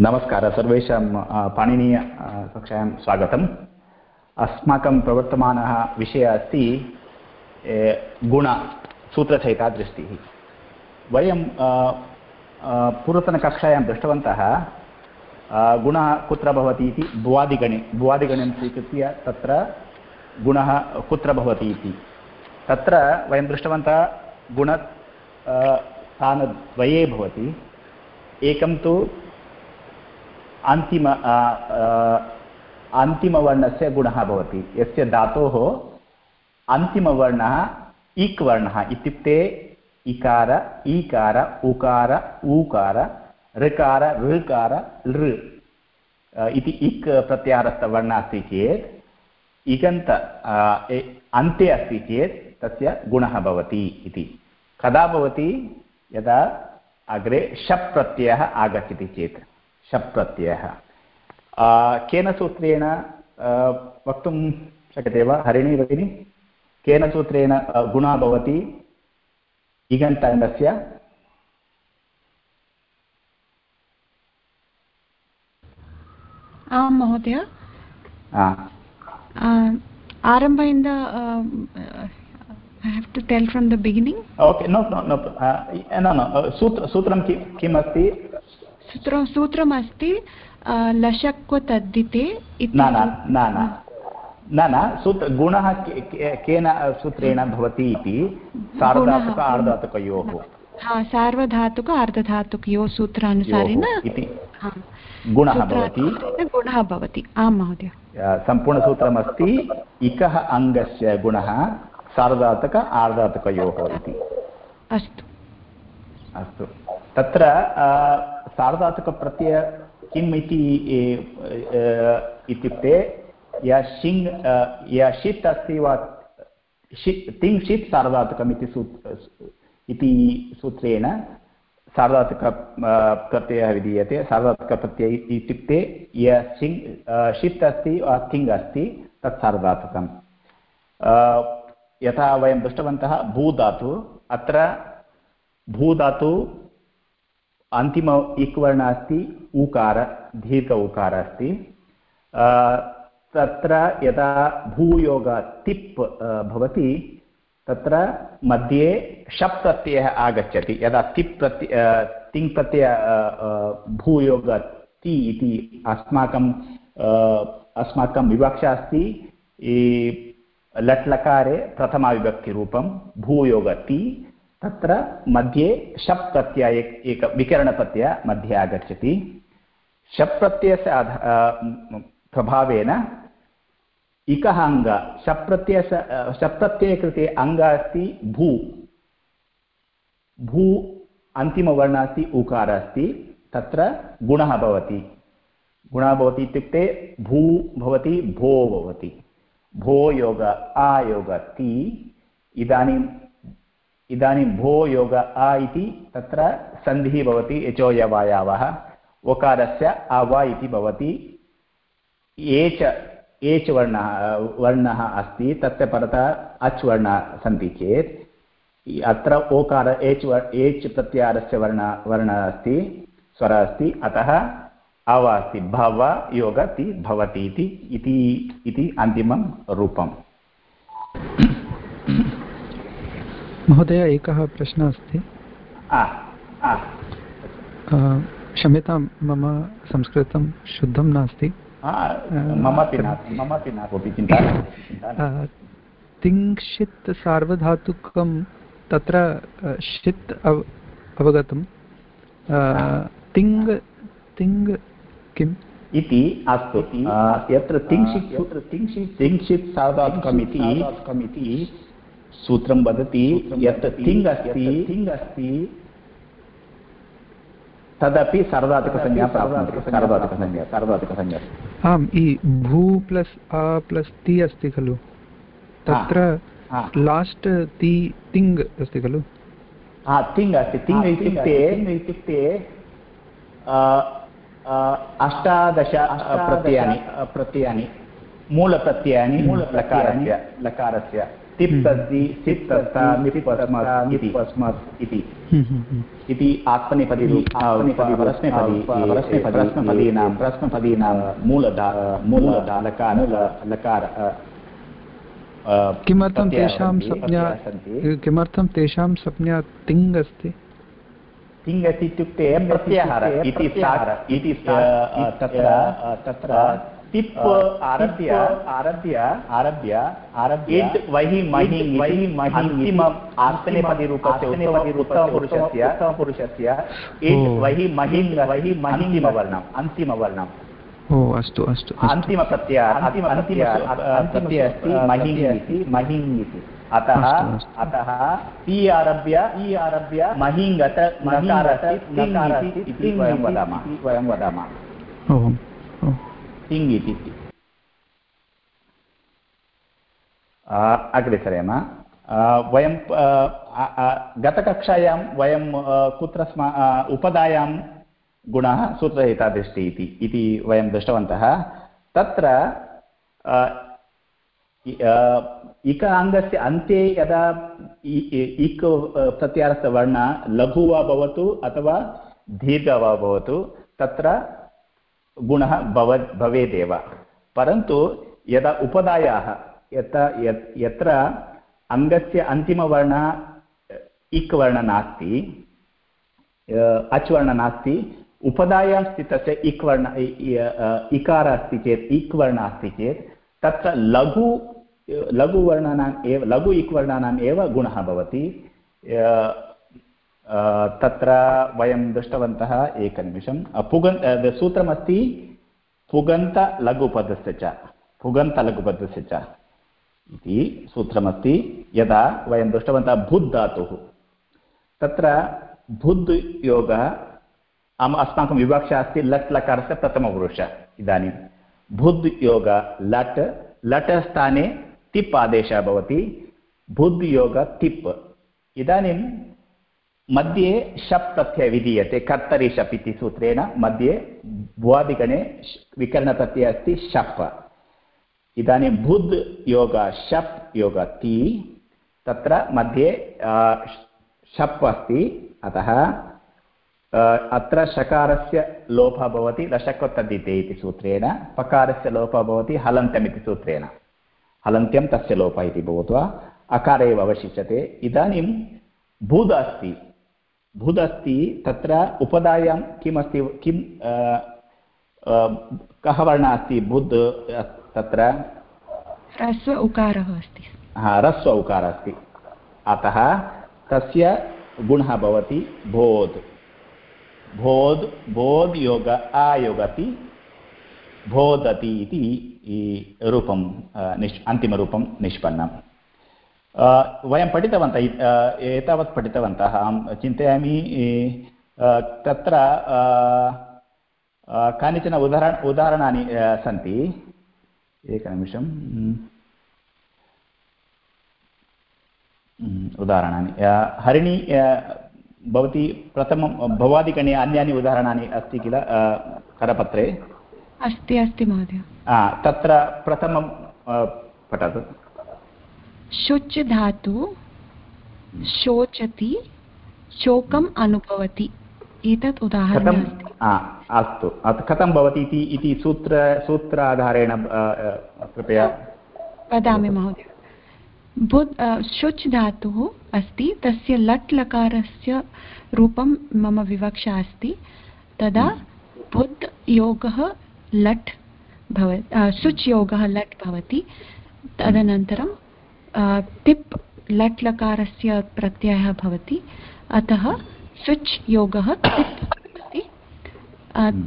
नमस्कारः, सर्वेषां पाणिनीय कक्षायां स्वागतम्। अस्माकं प्रवर्तमानः विषयः अस्ति गुण सूत्रसहिता वयं पूर्वतनकक्षायां दृष्टवन्तः गुणः कुत्र भवति इति भुवादिगणे भुवादिगणं स्वीकृत्य तत्र गुणः कुत्र भवति इति। तत्र वयं दृष्टवन्तः, गुण स्थानद्वये भवति। एकं तु अन्तिम अन्तिमवर्णस्य गुणः भवति। यस्य धातोः अन्तिमवर्णः इक् वर्णः इत्युक्ते इकार, ईकार, उकार, ऊकार, ऋकार ऋकार लृ इति इक् प्रत्यारस्थवर्णः अस्ति चेत्, इगन्त अन्ते अस्ति चेत् तस्य गुणः भवति इति। कदा भवति? यदा अग्रे शप् प्रत्ययः आगच्छति चेत्। शप् प्रत्ययः केन सूत्रेण वक्तुं शक्यते वा? हरिणी भगिनी? केन सूत्रेण गुणः भवति? इगन्ताङ्गस्य आं महोदय। आरम्भेन्द I have to tell from the beginning? Okay, no, no, no, uh, no, no. Uh, सूत्र सूत्रं कि किम् अस्ति सूत्रं सूत्रमस्ति लशक्व तद्धिते न न न न। न सूत्र गुणः केन सूत्रेण भवति इति? सार्वधातुक आर्धातुकयोः हा सार्वधातुक अर्धधातुकयोः सूत्रानुसारेण इति। गुणः भवति। गुणः भवति। आं महोदय। सम्पूर्णसूत्रमस्ति इकः अङ्गस्य गुणः सार्वधातुक आर्धातुकयोः इति। अस्तु। अस्तु। तत्र सार्वधातुकप्रत्यय किम् इति इत्युक्ते, या शिङ् या षित् अस्ति वा षि तिङ् षित् सार्वधातुकम् इति सू इति सूत्रेण सार्वधातुक प्रत्ययः विधीयते। सार्वधातुकप्रत्यय इत्युक्ते, य शिङ् षित् अस्ति वा तिङ् अस्ति, तत् सार्वधातुकम्। यथा वयं दृष्टवन्तः, भूधातु, अत्र भूधातु अन्तिम इक् वर्णः अस्ति ऊकार दीर्घ उकार अस्ति तत्र यदा भूयोग तिप् भवति, तत्र मध्ये शप् प्रत्ययः आगच्छति। यदा तिप् प्रत्य तिङ् प्रत्यय भूयोग ति इति अस्माकं अस्माकं विवक्षा अस्ति लट् लकारे प्रथमाविभक्तिरूपं भूयोगति तत्र मध्ये शप् प्रत्यय एक विकरणप्रत्यय मध्ये आगच्छति। शप् प्रत्ययस्य प्रभावेन इकः अङ्ग शप् प्रत्ययस्य शप् प्रत्यये कृते अङ्ग अस्ति, भू। भू अन्तिमवर्णः अस्ति उकार अस्ति, तत्र गुणः भवति। गुणः भवति इत्युक्ते भू भवति, भो भवति। भो योग आयोग ति। इदानीम् इदानीं भो योग आ इति तत्र सन्धिः भवति यचोयवायावः ओकारस्य अव इति भवति। एच एच् वर्णः वर्णः अस्ति, तस्य परतः अच् वर्णः सन्ति चेत्। अत्र ओकार एच् एच् प्रत्याहारस्य वर्ण, वर्णः अस्ति, स्वरः अस्ति, अतः अव अस्ति, भव योगति भवति इति इति अन्तिमं रूपम्। महोदय एकः प्रश्नः अस्ति। क्षम्यतां मम संस्कृतं शुद्धं नास्ति। तिङ्क्षित् सार्वधातुकं तत्र षित् अव अवगतं तिङ् तिङ् किम्? इति अस्तु। यत्र तिङ्क्षित् सूत्र तिङ्क्षित् तिङ्क्षित् सार्वधातुकम् इति सूत्रं वदति यत् तिङ् अस्ति तिङ् अस्ति तदपि सार्वधातुकसंज्ञा प्राप्नोति। सार्वधातुकसंज्ञा सार्वधातुकसंज्ञा आम् इ भू प्लस् आ प्लस् ति अस्ति खलु? तत्र लास्ट् ति तिङ् अस्ति खलु? हा तिङ् अस्ति। तिङ् इत्युक्ते इत्युक्ते अष्टादश प्रत्ययानि। प्रत्ययानि। मूलप्रत्ययानि मूलप्रकारस्य लकारस्य। तिप् अस्ति सिप् अस्ता निप् अस्मात् निप् अस्मात् इति इति आत्मनेपदी परस्मैपदी प्रश्नपदीनां प्रश्नपदीनां मूलधा मूलधा लकार लकार किमर्थं तेषां संज्ञा किमर्थं तेषां संज्ञा तिङ् अस्ति तिङ् अस्ति इत्युक्ते प्रत्याहार इति इति तत्र तत्र तिप् आरभ्य आरभ्य आरभ्य आरभ्य इट् वहि महि वहि अन्तिम आत्मनेपदिरूपस्य उत्तमपुरुषस्य उत्तमपुरुषस्य इट् वहि महिङ् वहि महिङ्गिमवर्णम् अन्तिमवर्णम् ओ अस्तु अस्तु अन्तिमप्रत्ययः अन्तिम प्रत्ययः अस्ति महिङ् इति महिङ् इति अतः अतः ति आरभ्य इ आरभ्य महिङ्गत इति वयं वदामः वयं वदामः तिङ् इति अग्रे सरेम वयं गतकक्षायां वयं कुत्र स्म उपदायां गुणः सूत्रहितादृष्टि इति इति वयं दृष्टवन्तः। तत्र इक अङ्गस्य अन्ते यदा इक् प्रत्यारस्य वर्ण लघु वा भवतु अथवा दीर्घ वा भवतु, तत्र गुणः भव भवेदेव। परन्तु यदा उपदायाः यत् यत्र अङ्गस्य अन्तिमवर्णः इक् वर्णः नास्ति अच् वर्णः नास्ति उपदायां स्थितस्य इक् वर्ण इकारः अस्ति चेत् इक् वर्णः अस्ति चेत् तत्र लघु लघुवर्णानाम् एव लघु इक् वर्णानाम् एव गुणः भवति। तत्र वयं दृष्टवन्तः एकनिमिषं पुगन् सूत्रमस्ति पुगन्तलघुपदस्य च। पुगन्तलघुपदस्य च इति सूत्रमस्ति। यदा वयं दृष्टवन्तः भुद् धातुः, तत्र भुद् योगः अस्माकं विवक्षा अस्ति लट् लकारस्य प्रथमपुरुष इदानीं। भुद् योग लट् लट् स्थाने तिप् आदेशः भवति। भुद् योग तिप्। इदानीं मध्ये शप् प्रत्ययः विधीयते, कर्तरि शप् इति सूत्रेण मध्ये भुवादिगणे विकरणप्रत्ययः अस्ति शप् इदानीं बुद् योग शप् योग ति, तत्र मध्ये शप् अस्ति, अतः अत्र शकारस्य लोपः भवति लशक्वतद्धिते इति सूत्रेण, पकारस्य लोपः भवति हलन्तम् इति सूत्रेण। हलन्त्यं तस्य लोपः इति भूत्वा, अकार एव अवशिष्यते। इदानीं बुध अस्ति। बुध अस्ति तत्र उपधायां किमस्ति किं कः वर्णः अस्ति? बुद् तत्र? ह्रस्व उकारः अस्ति। हा ह्रस्व उकारः अस्ति। अतः तस्य गुणः भवति बोध्। बोध् बोध् योग आयोगति बोधति इति रूपं निष् अन्तिमरूपं निष्पन्नम्। वयं पठितवन्तः एतावत् पठितवन्तः। अहं चिन्तयामि तत्र कानिचन उदाहरण उदाहरणानि सन्ति। एकनिमिषं उदाहरणानि। हरिणी भवती प्रथमं भवादिगणे अन्यानि उदाहरणानि अस्ति किल? करपत्रे? अस्ति अस्ति महोदय। तत्र प्रथमं पठतु। शुच् धातु शोचति शोकम् अनुभवति। एतत् उदाहरणम् अस्तु। कथं भवति इति सूत्र सूत्राधारेण कृपया। वदामि महोदय। बुद् शुच् धातुः अस्ति तस्य लट् लकारस्य रूपं मम विवक्षा अस्ति। तदा बुद् योगः लट् भव शुच् योगः लट् भवति। तदनन्तरं तिप् लट् लकारस्य प्रत्ययः भवति। अतः शुच् योगः तिप् भवति।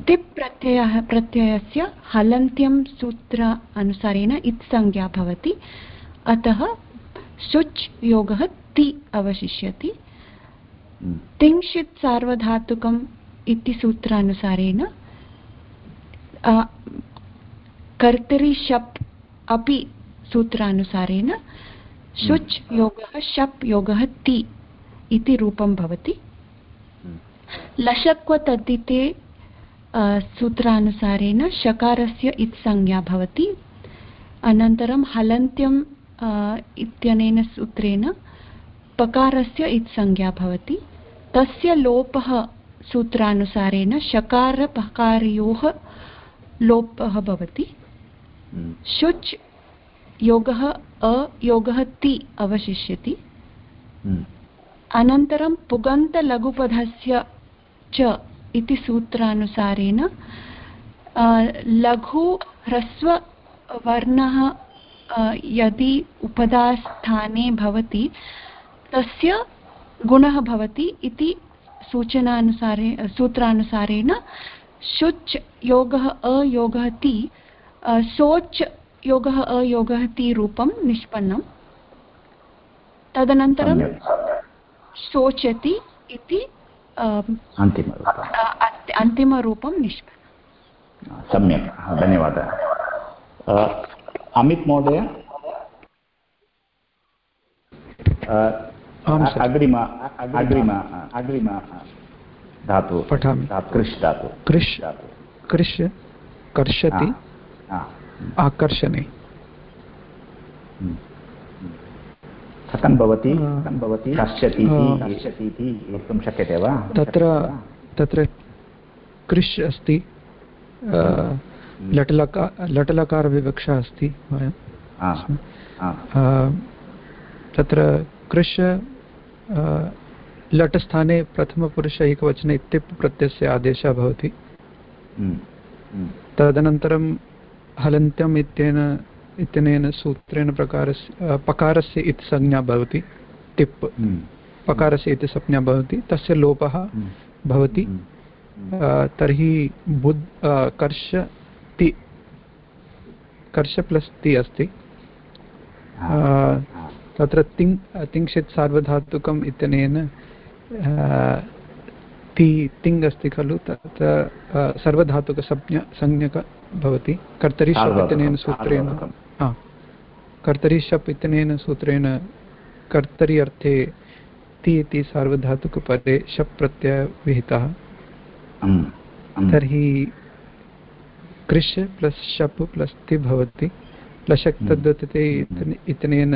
तिप् प्रत्ययः प्रत्ययस्य हलन्त्यं सूत्र अनुसारेण इत्संज्ञा भवति। अतः शुच् योगः ति अवशिष्यति। तिंशित् सार्वधातुकम् इति सूत्रानुसारेण कर्तरि शप् अपि सूत्रानुसारेण शुच् योगः शप् योगः ति इति रूपं भवति। लशक्व तद्धिते सूत्रानुसारेण शकारस्य इत्संज्ञा भवति। अनन्तरं हलन्त्यं इत्यनेन सूत्रेण पकारस्य इत्संज्ञा भवति। तस्य लोपः सूत्रानुसारेण शकारपकारयोः लोपः भवति। हम्म। शुच् योगः अयोगः ति अवशिष्यति हम्म। अनन्तरं पुगन्तलघुपदस्य च इति सूत्रानुसारेण लघु ह्रस्ववर्णः यदि उपदास्थाने भवति तस्य गुणः भवति इति सूचनानुसारे सूत्रानुसारेण शुच् योगः अयोगः ति सोच् योगः अयोगः ति रूपं निष्पन्नं। तदनन्तरं शोचति इति अन्तिमरूपं निष्पन्नं। सम्यक्। धन्यवादः। अमित् महोदय? अग्रिम अग्रिम अग्रिम धातु पठामि। कृष् धातु। कृष् कृष् कर्षति। आकर्षणे। कथं भवति? कथं भवति? कर्षति कर्षति इति वक्तुं शक्यते वा? तत्र तत्र कृष् अस्ति लटलका लटलकारविवक्षा अस्ति तत्र कृष् लट्स्थाने प्रथमपुरुष एकवचने इत्यप् प्रत्ययस्य आदेशः भवति। हम्म, हम्म। तदनन्तरं हलन्त्यम् इत्येन इत्यनेन सूत्रेण प्रकारस्य पकारस्य इति संज्ञा भवति टिप्। हम्म। पकारस्य इति संज्ञा भवति तस्य लोपः भवति। तर्हि बुद् कर्ष ति कर्ष प्लस् ति अस्ति। तत्र तिङ् तिङ्क्षित् सार्वधातुकम् इत्यनेन ति तिङ् अस्ति खलु तत्र सर्वधातुकसंज्ञ संज्ञक भवति। कर्तरि शप् इत्यनेन सूत्रेण। कर्तरि शप् इत्यनेन सूत्रेण कर्तरि अर्थे ति इति सार्वधातुकपदे शप् प्रत्ययः विहितः तर्हि कृष् प्लस् शप् प्लस् ति भवति। लशक् तद्वतते इत्यनेन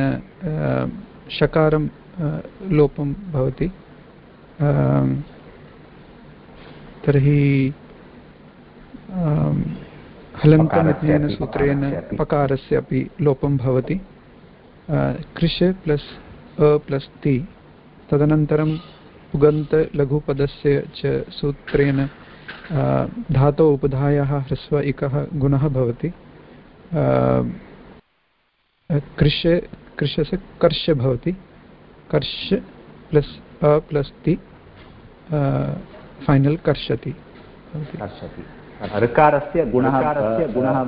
शकारं लोपं भवति। तर्हि हलन्तमित्यनेन सूत्रेण पकारस्य अपि लोपं भवति। कृष प्लस् अ प्लस् ति। तदनन्तरं पुगन्तलघुपदस्य च सूत्रेण धातौ उपधायाः ह्रस्व इकः गुणः भवति। कृष कृशस्य कर्ष भवति। कर्ष प्लस् अ प्लस् ति फैनल् कर्षति कर्षति ऋकारस्य गुणः गुणः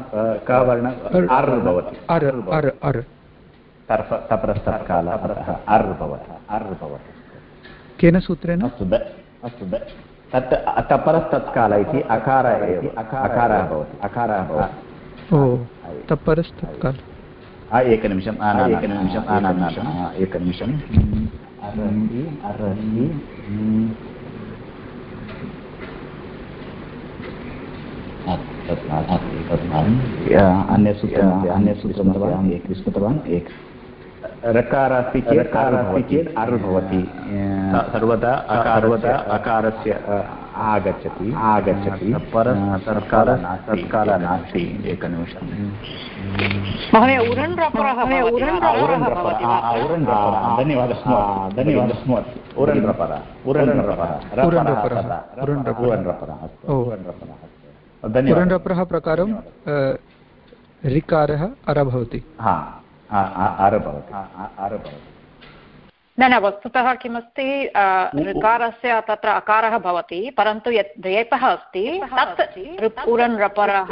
कः वर्ण अर् भवति। अर् अर् अर् तपरस्तत्काल अर् भवति। अर् भवति। केन सूत्रेण? अस्तु अस्तु तत् तपरस्तत्काल इति अकार एव अकारः भवति। अकारः भवति। ओ तपरस्तत्काल एकनिमिषम् एकनिमिषम् एकनिमिषम् अरहि अरहि अन्यसूत्रम् अन्यसूत्रम् एक स्मृतवान् एक रकार अस्ति चेत् अस्ति चेत् अर् भवति सर्वदा सर्वदा अकारस्य आगच्छति। आगच्छति। परतत्काल तत्काल नास्ति एकनिमिषं धन्यवादः धन्यवादः उरण्रपर उरण्रपरः अर आर भवति आर भवति न न वस्तुतः किमस्ति ऋकारस्य तत्र अकारः भवति परन्तु यत् रेपः अस्ति तत् उरन् रपरः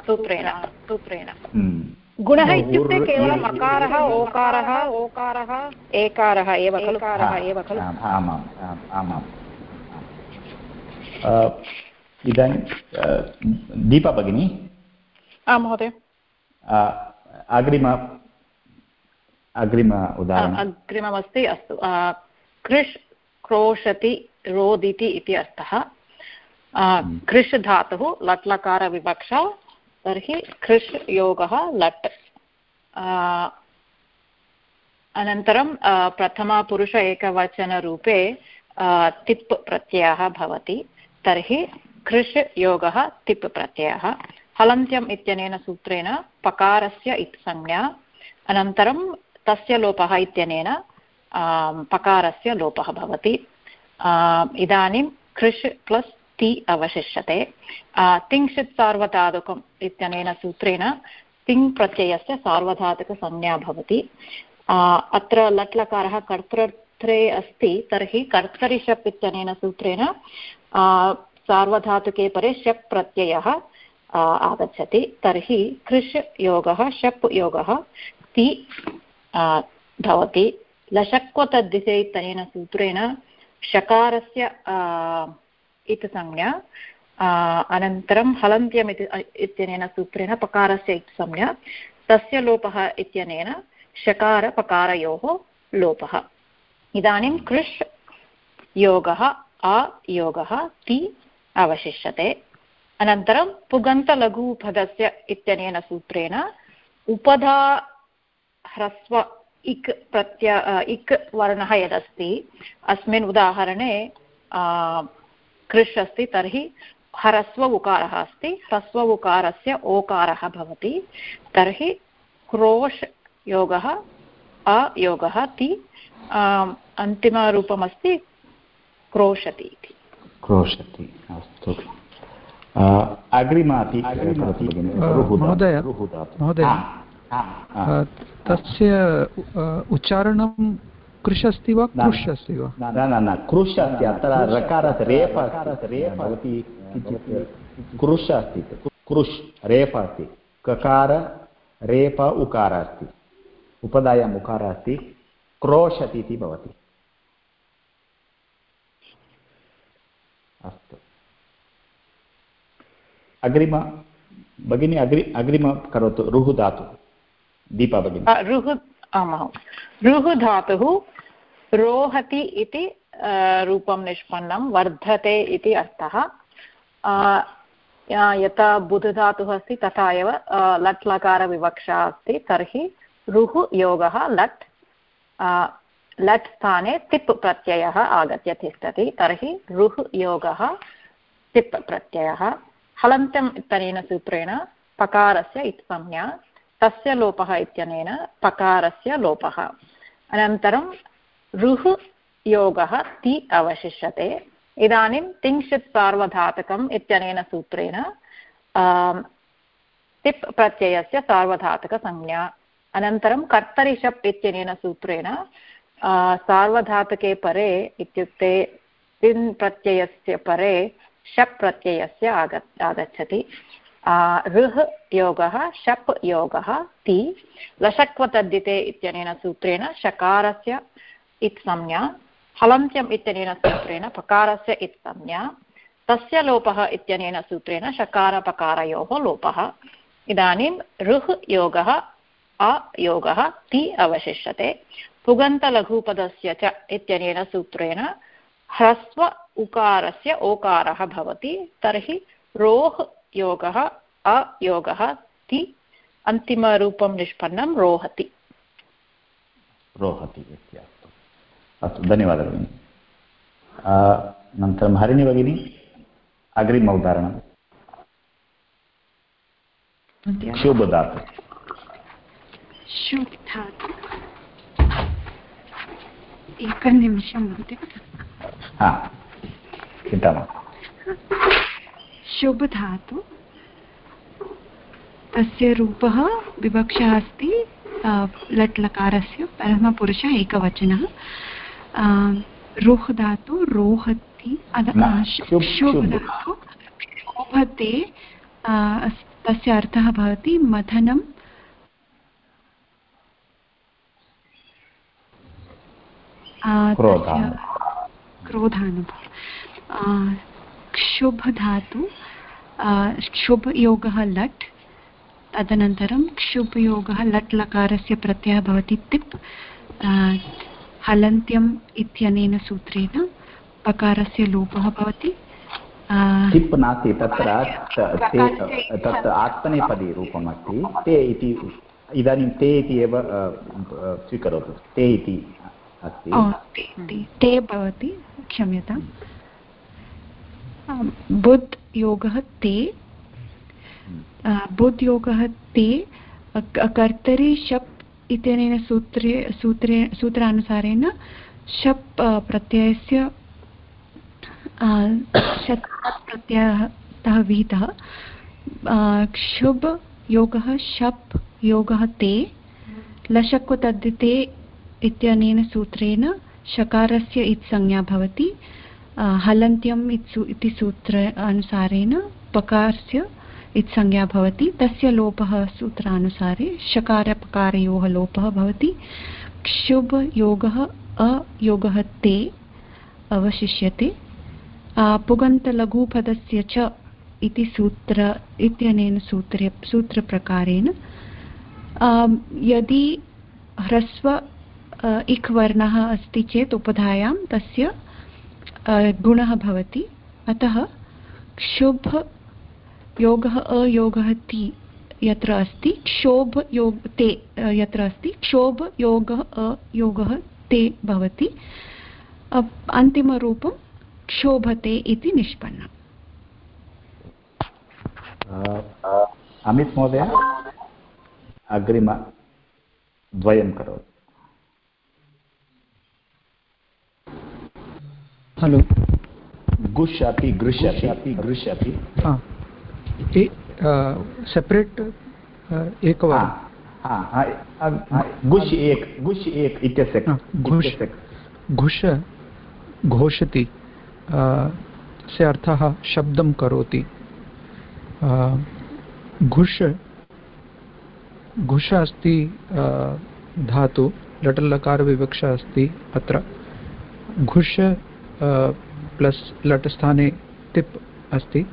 सूत्रेण। सूत्रेण। हम्म। गुणः इत्युक्ते केवलम् अकारः ओकारः ओकारः। एकारः एव खलु। एव खलु। इदानीं दीपा भगिनी। आं महोदय। अग्रिम अग्रिम उदाहरणम् अग्रिममस्ति अस्तु। कृष् क्रोशति रोदिति इति अर्थः। हम्म। कृष् धातुः लट् लकारविवक्षा तर्हि कृष् योगः लट्। अनन्तरं प्रथमपुरुष एकवचनरूपे तिप् प्रत्ययः भवति। तर्हि कृष् योगः तिप् प्रत्ययः। हलन्त्यम् इत्यनेन सूत्रेण पकारस्य इत् संज्ञा, अनन्तरं तस्य लोपः इत्यनेन पकारस्य लोपः भवति। इदानीं कृष् प्लस् ति अवशिष्यते। तिङ्क्षित् सार्वधातुकम् इत्यनेन सूत्रेण तिङ् प्रत्ययस्य सार्वधातुकसंज्ञा भवति। अत्र लट्लकारः कर्तृत्रे अस्ति, तर्हि कर्तरिषप् इत्यनेन सूत्रेण सार्वधातुके परे शप् प्रत्ययः आगच्छति। तर्हि कृष् योगः, शप् योगः, ति भवति। लशक्वतद्दिशे इत्यनेन सूत्रेण शकारस्य इति संज्ञा अनन्तरं हलन्त्यम् इति इत्यनेन सूत्रेण पकारस्य इति संज्ञा, तस्य लोपः इत्यनेन शकारपकारयोः लोपः। इदानीं कृष् योगः अयोगः ति अवशिष्यते। अनन्तरं पुगन्तलघुपदस्य इत्यनेन सूत्रेण उपधा ह्रस्व इक् प्रत्य इक् वर्णः यदस्ति, अस्मिन् उदाहरणे कृष् अस्ति, तर्हि ह्रस्व उकारः अस्ति, ह्रस्व उकारस्य ओकारः भवति, तर्हि क्रोश् योगः अयोगः ति अन्तिमरूपमस्ति क्रोशति इति। क्रोशति। अस्तु। अग्रिमाति महोदय महोदय। तस्य उच्चारणं कृष् अस्ति वा कृष् अस्ति वा? न न न कृष् अस्ति अत्र रकारस्य रेफ रेफ भवति किञ्चित् कृष् अस्ति कृष् रेफ अस्ति। ककार रेप उकार अस्ति। उपधायाम् उकार अस्ति। क्रोशति इति भवति। अस्तु। अग्रिम, भगिनी, अग्रि, अग्रिम करोतु रुः धातु, दीपा भगिनी। रुः आमां। रुः धातुः रोहति इति रूपं निष्पन्नं, वर्धते इति अर्थः। यथा बुधधातुः अस्ति, तथा एव लट् लकारविवक्षा अस्ति, तर्हि रुः योगः, लट् लट् स्थाने तिप् प्रत्ययः आगत्य तिष्ठति, तर्हि रुः योगः तिप् प्रत्ययः। हलन्तम् इत्यनेन सूत्रेण पकारस्य इत्संज्ञा, तस्य लोपः इत्यनेन पकारस्य लोपः। अनन्तरं रुः योगः ति अवशिष्यते। इदानीं तिंशित् सार्वधातकम् इत्यनेन सूत्रेण तिप् प्रत्ययस्य सार्वधातकसंज्ञा। अनन्तरं कर्तरिषप् इत्यनेन सूत्रेण सार्वधातुके परे इत्युक्ते तिन् प्रत्ययस्य परे शप् प्रत्ययस्य आग आगच्छति। ऋः योगः, शप् योगः, ति। लशक्वतद्दिते इत्यनेन सूत्रेण शकारस्य इत्संज्ञा हलन्त्यम् इत्यनेन सूत्रेण पकारस्य इत्संज्ञा तस्य लोपः इत्यनेन सूत्रेण शकारपकारयोः लोपः। इदानीं ऋः योगः अयोगः ति अवशिष्यते। पुगन्तलघुपदस्य च इत्यनेन सूत्रेण ह्रस्व उकारस्य ओकारः भवति तर्हि रोह् योगः अयोगः ति अन्तिमरूपं निष्पन्नं रोहति। रोहति इत्यस्तु अस्तु धन्यवादः भगिनि। अनन्तरं हरिणि भगिनी अग्रिम उदाहरणं शुभधातु शुभधातु एकनिमिषं महोदय चिन्ता मास्तु शुभधातु. तस्य रूपः विवक्षा अस्ति लट् लकारस्य प्रथमपुरुषः एकवचनः. रोह धातु रोहति शुभ धातु शोभते तस्य अर्थः भवति मथनं क्रोधानुभव क्षुभधातु क्षुभयोगः लट् तदनन्तरं क्षुभयोगः लट् लकारस्य प्रत्ययः भवति तिप् हलन्त्यम् इत्यनेन सूत्रेण पकारस्य लोपः भवति। तिप् नास्ति तत्र तत्र आत्मनेपदी रूपम् अस्ति ते इति इदानीं ते इति एव स्वीकरोतु ते इति अस्ति। ते भवति क्षम्यताम् बुद् योगः ते। बुद् योगः ते कर्तरि शप् इत्यनेन सूत्रे सूत्रे सूत्रानुसारेण शप् प्रत्ययस्य प्रत्ययतः विहितः। क्षुब् योगः शप् योगः ते। लशक्व तद्धिते इत्यनेन सूत्रेण शकारस्य इत्संज्ञा भवति हलन्त्यम् इति सूत्र अनुसारेण पकारस्य इत्संज्ञा भवति, तस्य लोपः सूत्रानुसारे शकारपकारयोः लोपः भवति क्षुभ योगः अयोगः ते अवशिष्यते पुगन्तलघुपदस्य च इति सूत्र, इत्यनेन सूत्रे, सूत्रप्रकारेण यदि ह्रस्व इक् वर्णः अस्ति चेत् उपधायां तस्य गुणः भवति। अतः क्षुभ योगः, अयोगः ति यत्र अस्ति, क्षोभ योग ते यत्र अस्ति, क्षोभ योगः, अयोगः ते भवति। अन्तिमरूपं क्षोभते इति निष्पन्नम्। अमित् महोदय, अग्रिम द्वयं करोतु। हलो गुष् अपि गृष् अपि गृष् अपि सेपरेट् एकवारं गुष् एक गुष् एक इत्यस्य घुष् घुष घोषति से अर्थः शब्दं करोति घुष घुष अस्ति धातु लटल्लकारविवक्षा अस्ति अत्र घुष प्लस् लट् स्थाने तिप् अस्ति।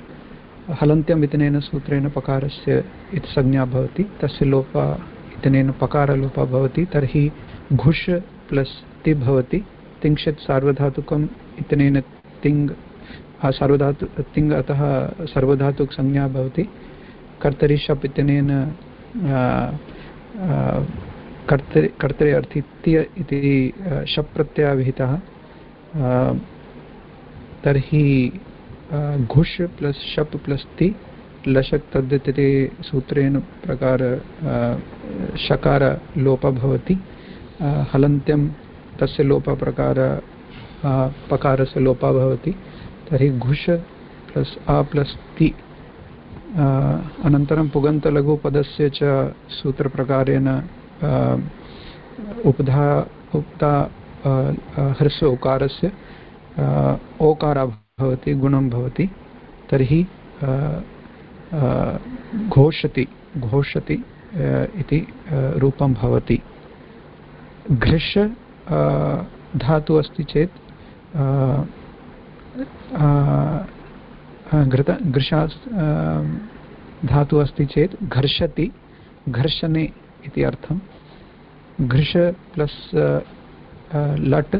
हलन्त्यम् इत्यनेन सूत्रेण पकारस्य इति संज्ञा भवति। तस्य लोप इत्यनेन पकारलोपः भवति। तर्हि घुष् प्लस् ति भवति। तिङ्क्षत् सार्वधातुकम् इत्यनेन तिङ् सार्वधातु, तिङ् अतः सार्वधातुकसंज्ञा भवति। कर्तरि शप् इत्यनेन कर्तरि कर्तरि अर्थित्य इति शप् प्रत्ययः विहितः तर्हि घुष् प्लस् शप् प्लस् ति, लशक् तद्धिते सूत्रेण प्रकार शकारलोपः भवति। हलन्त्यं तस्य लोपप्रकार पकारस्य लोपः भवति। तर्हि घुष प्लस् अ प्लस् ति अनन्तरं पुगन्तलघुपदस्य च सूत्रप्रकारेण उपधा उपधा ह्रस्व उकारस्य ओकारः भवति, गुणं भवति, तर्हि घोषति घोषति इति रूपं भवति। घृष धातु अस्ति चेत् घृत, घृषा धातु अस्ति चेत् घर्षति, घर्षणे इति अर्थं। घृष प्लस् लट्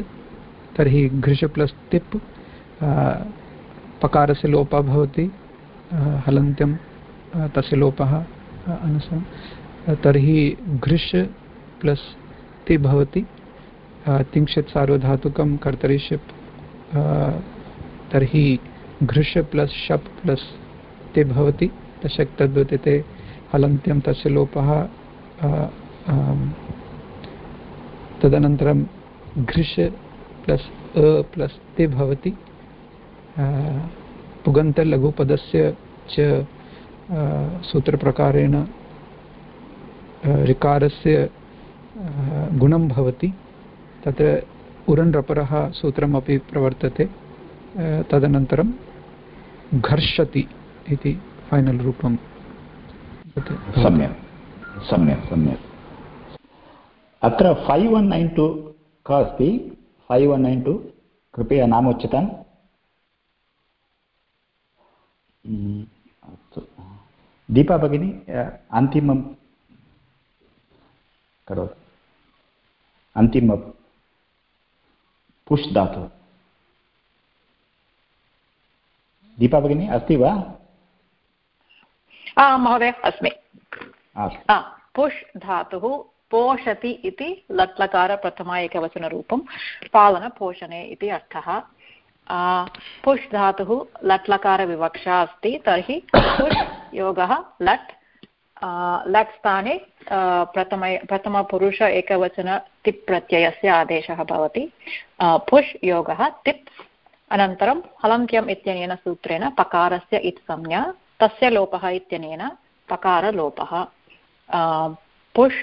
तर्हि घृष प्लस् तिप् पकारस्य लोपः भवति हलन्त्यं तस्य लोपः अनुसरं तर्हि घृष प्लस् ति भवति तिंशत् सार्वधातुकं कर्तरि शिप् तर्हि घृष प्लस् शप् प्लस् ते भवति, तशक् तद्वते हलन्त्यं तस्य लोपः तदनन्तरं घृष प्लस्, अ प्लस् ते भवति। पुगन्तलघुपदस्य च सूत्रप्रकारेण ऋकारस्य गुणं भवति। तत्र उरन्रपरः सूत्रमपि प्रवर्तते। तदनन्तरं घर्षति इति फैनल् रूपं सम्यक्। सम्यक् सम्यक्। अत्र फैव् वन् नैन् टु का अस्ति? फैव् वन् नैन् टु कृपया नामोच्यताम् अस्तु। दीपा भगिनी अन्तिमं करोतु। अन्तिम पुष् दातु। दीपा भगिनी अस्ति वा? महोदय अस्मि। पुष् धातुः पोषति इति लट्लकारप्रथमा एकवचनरूपं पालनपोषणे इति अर्थः। पुष् धातुः लट्लकारविवक्षा अस्ति, तर्हि पुष् योगः लट् लट् स्थाने प्रथम प्रथमपुरुष एकवचन तिप् प्रत्ययस्य आदेशः भवति। पुष् योगः तिप्। अनन्तरं हलन्त्यम् इत्यनेन सूत्रेण पकारस्य इत् संज्ञा, तस्य लोपः इत्यनेन पकारलोपः। पुष्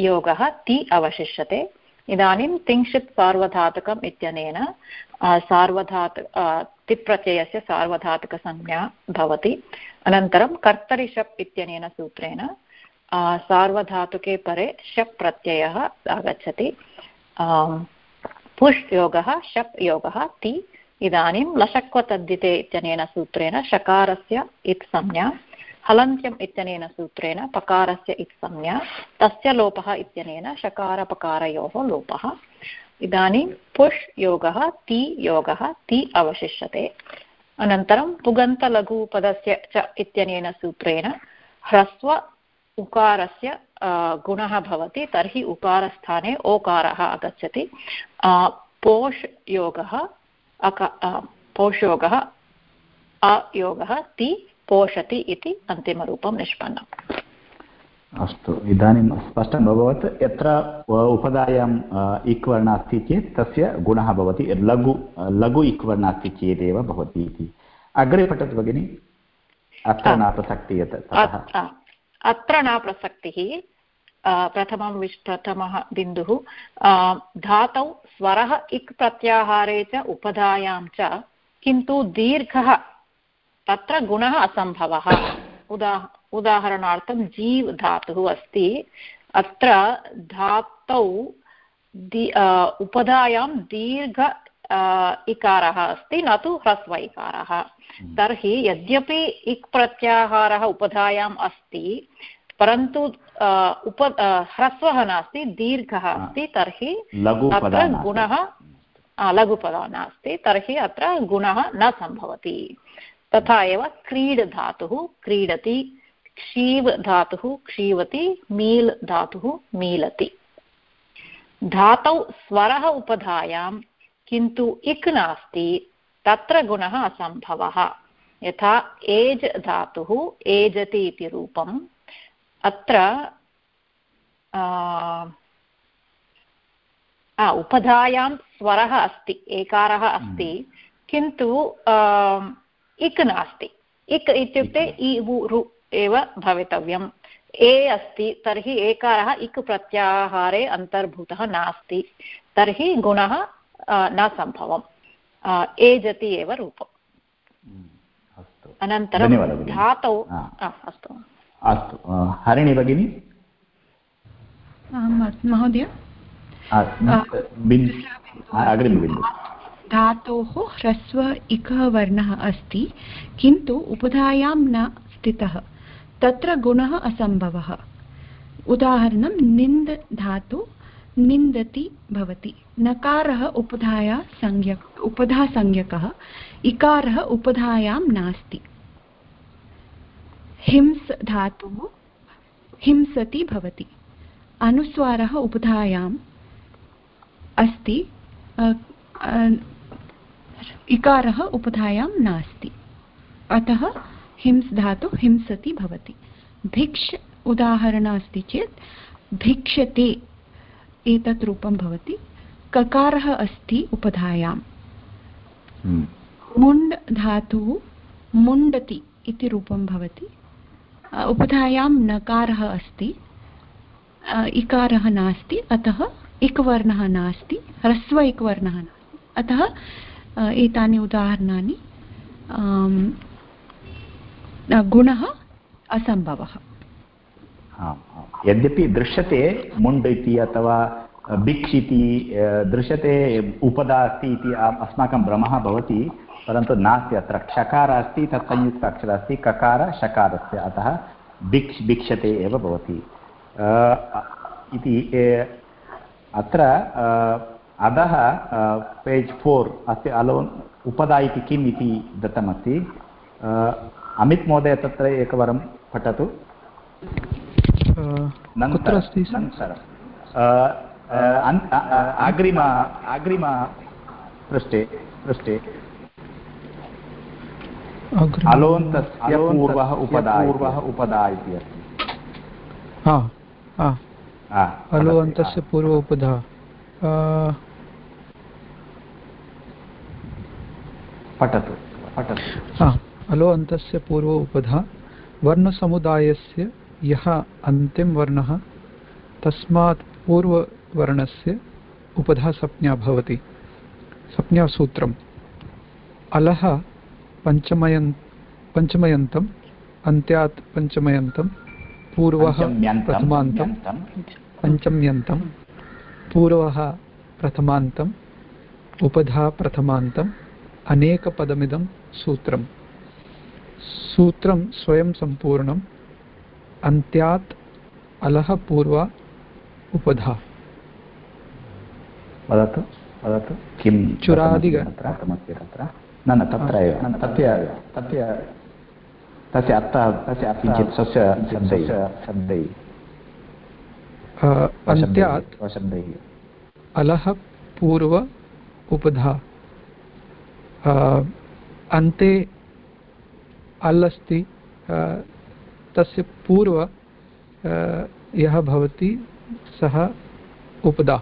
योगः ति अवशिष्यते। इदानीं तिंशित् सार्वधातुकम् इत्यनेन सार्वधातु तिप्रत्ययस्य सार्वधातुकसंज्ञा भवति। अनन्तरं कर्तरि शप् इत्यनेन सूत्रेण सार्वधातुके परे शप् प्रत्ययः आगच्छति। पुष् योगः, शप् योगः, ति। इदानीं लशक्वतद्धिते इत्यनेन सूत्रेण, शकारस्य इत् संज्ञा। हलन्त्यम् इत्यनेन सूत्रेण पकारस्य इत् संज्ञा, तस्य लोपः इत्यनेन शकारपकारयोः लोपः। इदानीं पुष् योगः, ति योगः, ति अवशिष्यते। अनन्तरं पुगन्तलघुपदस्य च इत्यनेन सूत्रेण ह्रस्व उकारस्य गुणः भवति, तर्हि उकारस्थाने ओकारः आगच्छति। पोष् योगः, अक पोषयोगः अयोगः ति पोषति इति अन्तिमरूपं निष्पन्नम् अस्तु इदानीं स्पष्टम् अभवत् यत्र उपधायाम् इक् वर्णः अस्ति चेत् तस्य गुणः भवति लघु लघु इक् वर्णः अस्ति चेदेव भवति इति। अग्रे पठतु भगिनि। अत्र न प्रसक्तिः अत्र न प्रसक्तिः प्रथमं विश् प्रथमः बिन्दुः धातौ स्वरः इक् प्रत्याहारे च उपधायां च किन्तु दीर्घः तत्र गुणः असम्भवः। उदा उदाहरणार्थं जीव् धातुः अस्ति। अत्र धातौ दि उपधायां दीर्घ इकारः अस्ति न तु ह्रस्व इकारः। हम्म। तर्हि यद्यपि इक् प्रत्याहारः उपधायाम् अस्ति परन्तु उप ह्रस्वः नास्ति दीर्घः अस्ति तर्हि अत्र गुणः लघुपदा नास्ति तर्हि अत्र गुणः न सम्भवति। तथा एव क्रीड् धातुः क्रीडति क्षीव् धातुः क्षीवति मील् धातुः मीलति धातौ स्वरः उपधायां किन्तु इक् नास्ति तत्र गुणः असम्भवः यथा एज् धातुः एजति इति रूपम् अत्र उपधायां स्वरः अस्ति एकारः अस्ति हम्म। किन्तु इक् नास्ति। इक् इत्युक्ते इ उ रु एव भवितव्यम्। ए अस्ति तर्हि एकारः इक् प्रत्याहारे अन्तर्भूतः नास्ति। तर्हि गुणः न सम्भवम्। एजति एव रूपम्। अनन्तरं धातौ। अस्तु। अस्तु। हरिणि भगिनि? महोदय। धातोः ह्रस्व इकः वर्णः अस्ति, किन्तु उपधायां न स्थितः। तत्र गुणः असम्भवः। उदाहरणं, निन्द् धातु निन्दति भवति। नकारः उपधाया संज्ञक, उपधासंज्ञकः, इकारः उपधायां नास्ति। हिंस् धातुः हिंसति भवति। अनुस्वारः उपधायाम् अस्ति। इकारः उपधायां नास्ति। अतः हिंस् धातु हिंसति भवति। भिक्ष् उदाहरणम् अस्ति चेत् भिक्षते एतत् रूपं भवति। ककारः अस्ति उपधायां हम्म। मुण्ड् धातुः मुण्डति इति रूपं भवति। उपधायां नकारः अस्ति। इकारः नास्ति। अतः इक्वर्णः नास्ति। ह्रस्व इक्वर्णः नास्ति। अतः एतानि उदाहरणानि गुणः असम्भवः। यद्यपि दृश्यते मुण्ड् इति अथवा बिक्ष् इति दृश्यते उपदा अस्ति इति अस्माकं भ्रमः भवति, परन्तु नास्ति अत्र। क्षकार अस्ति, तत् संयुक्त अक्षरः अस्ति, ककार शकारस्य अतः भिक्ष्, भिक्षते एव भवति। इति अत्र अधः पेज् फोर् अस्ति अलोन् उपदा इति किम् इति दत्तमस्ति। अमित् महोदय तत्र एकवारं पठतु। अग्रिम अग्रिम पृष्ठे पृष्ठे। अलोन्तस्य पूर्वः उपदा पूर्वः उपदा इति अस्ति अलोन्तस्य पूर्व उपधा पठतु पठतु। अलो अन्तस्य पूर्व उपधा वर्णसमुदायस्य यः अन्तिमवर्णः तस्मात् पूर्ववर्णस्य उपधा संज्ञा भवति। संज्ञासूत्रम् अलः पञ्चमयन् पञ्चमयन्तम् अन्त्यात् पञ्चमयन्तं पूर्वः प्रथमान्तं पञ्चम्यन्तं। पूर्वः प्रथमान्तम् उपधा प्रथमान्तम् अनेकपदमिदं सूत्रम्। सूत्रं स्वयं सम्पूर्णम्। अन्त्यात् अलः पूर्वा उपधा। वदतु वदतु। किं चुरादिग। न न तत्र एव। तस्य तस्य तस्य अर्थः तस्य किञ्चित् स्वस्य शब्दैः। शब्दैः। अन्त्यात् अलः पूर्व उपधा। अन्ते अल् अस्ति तस्य पूर्व यः भवति सः उपदा।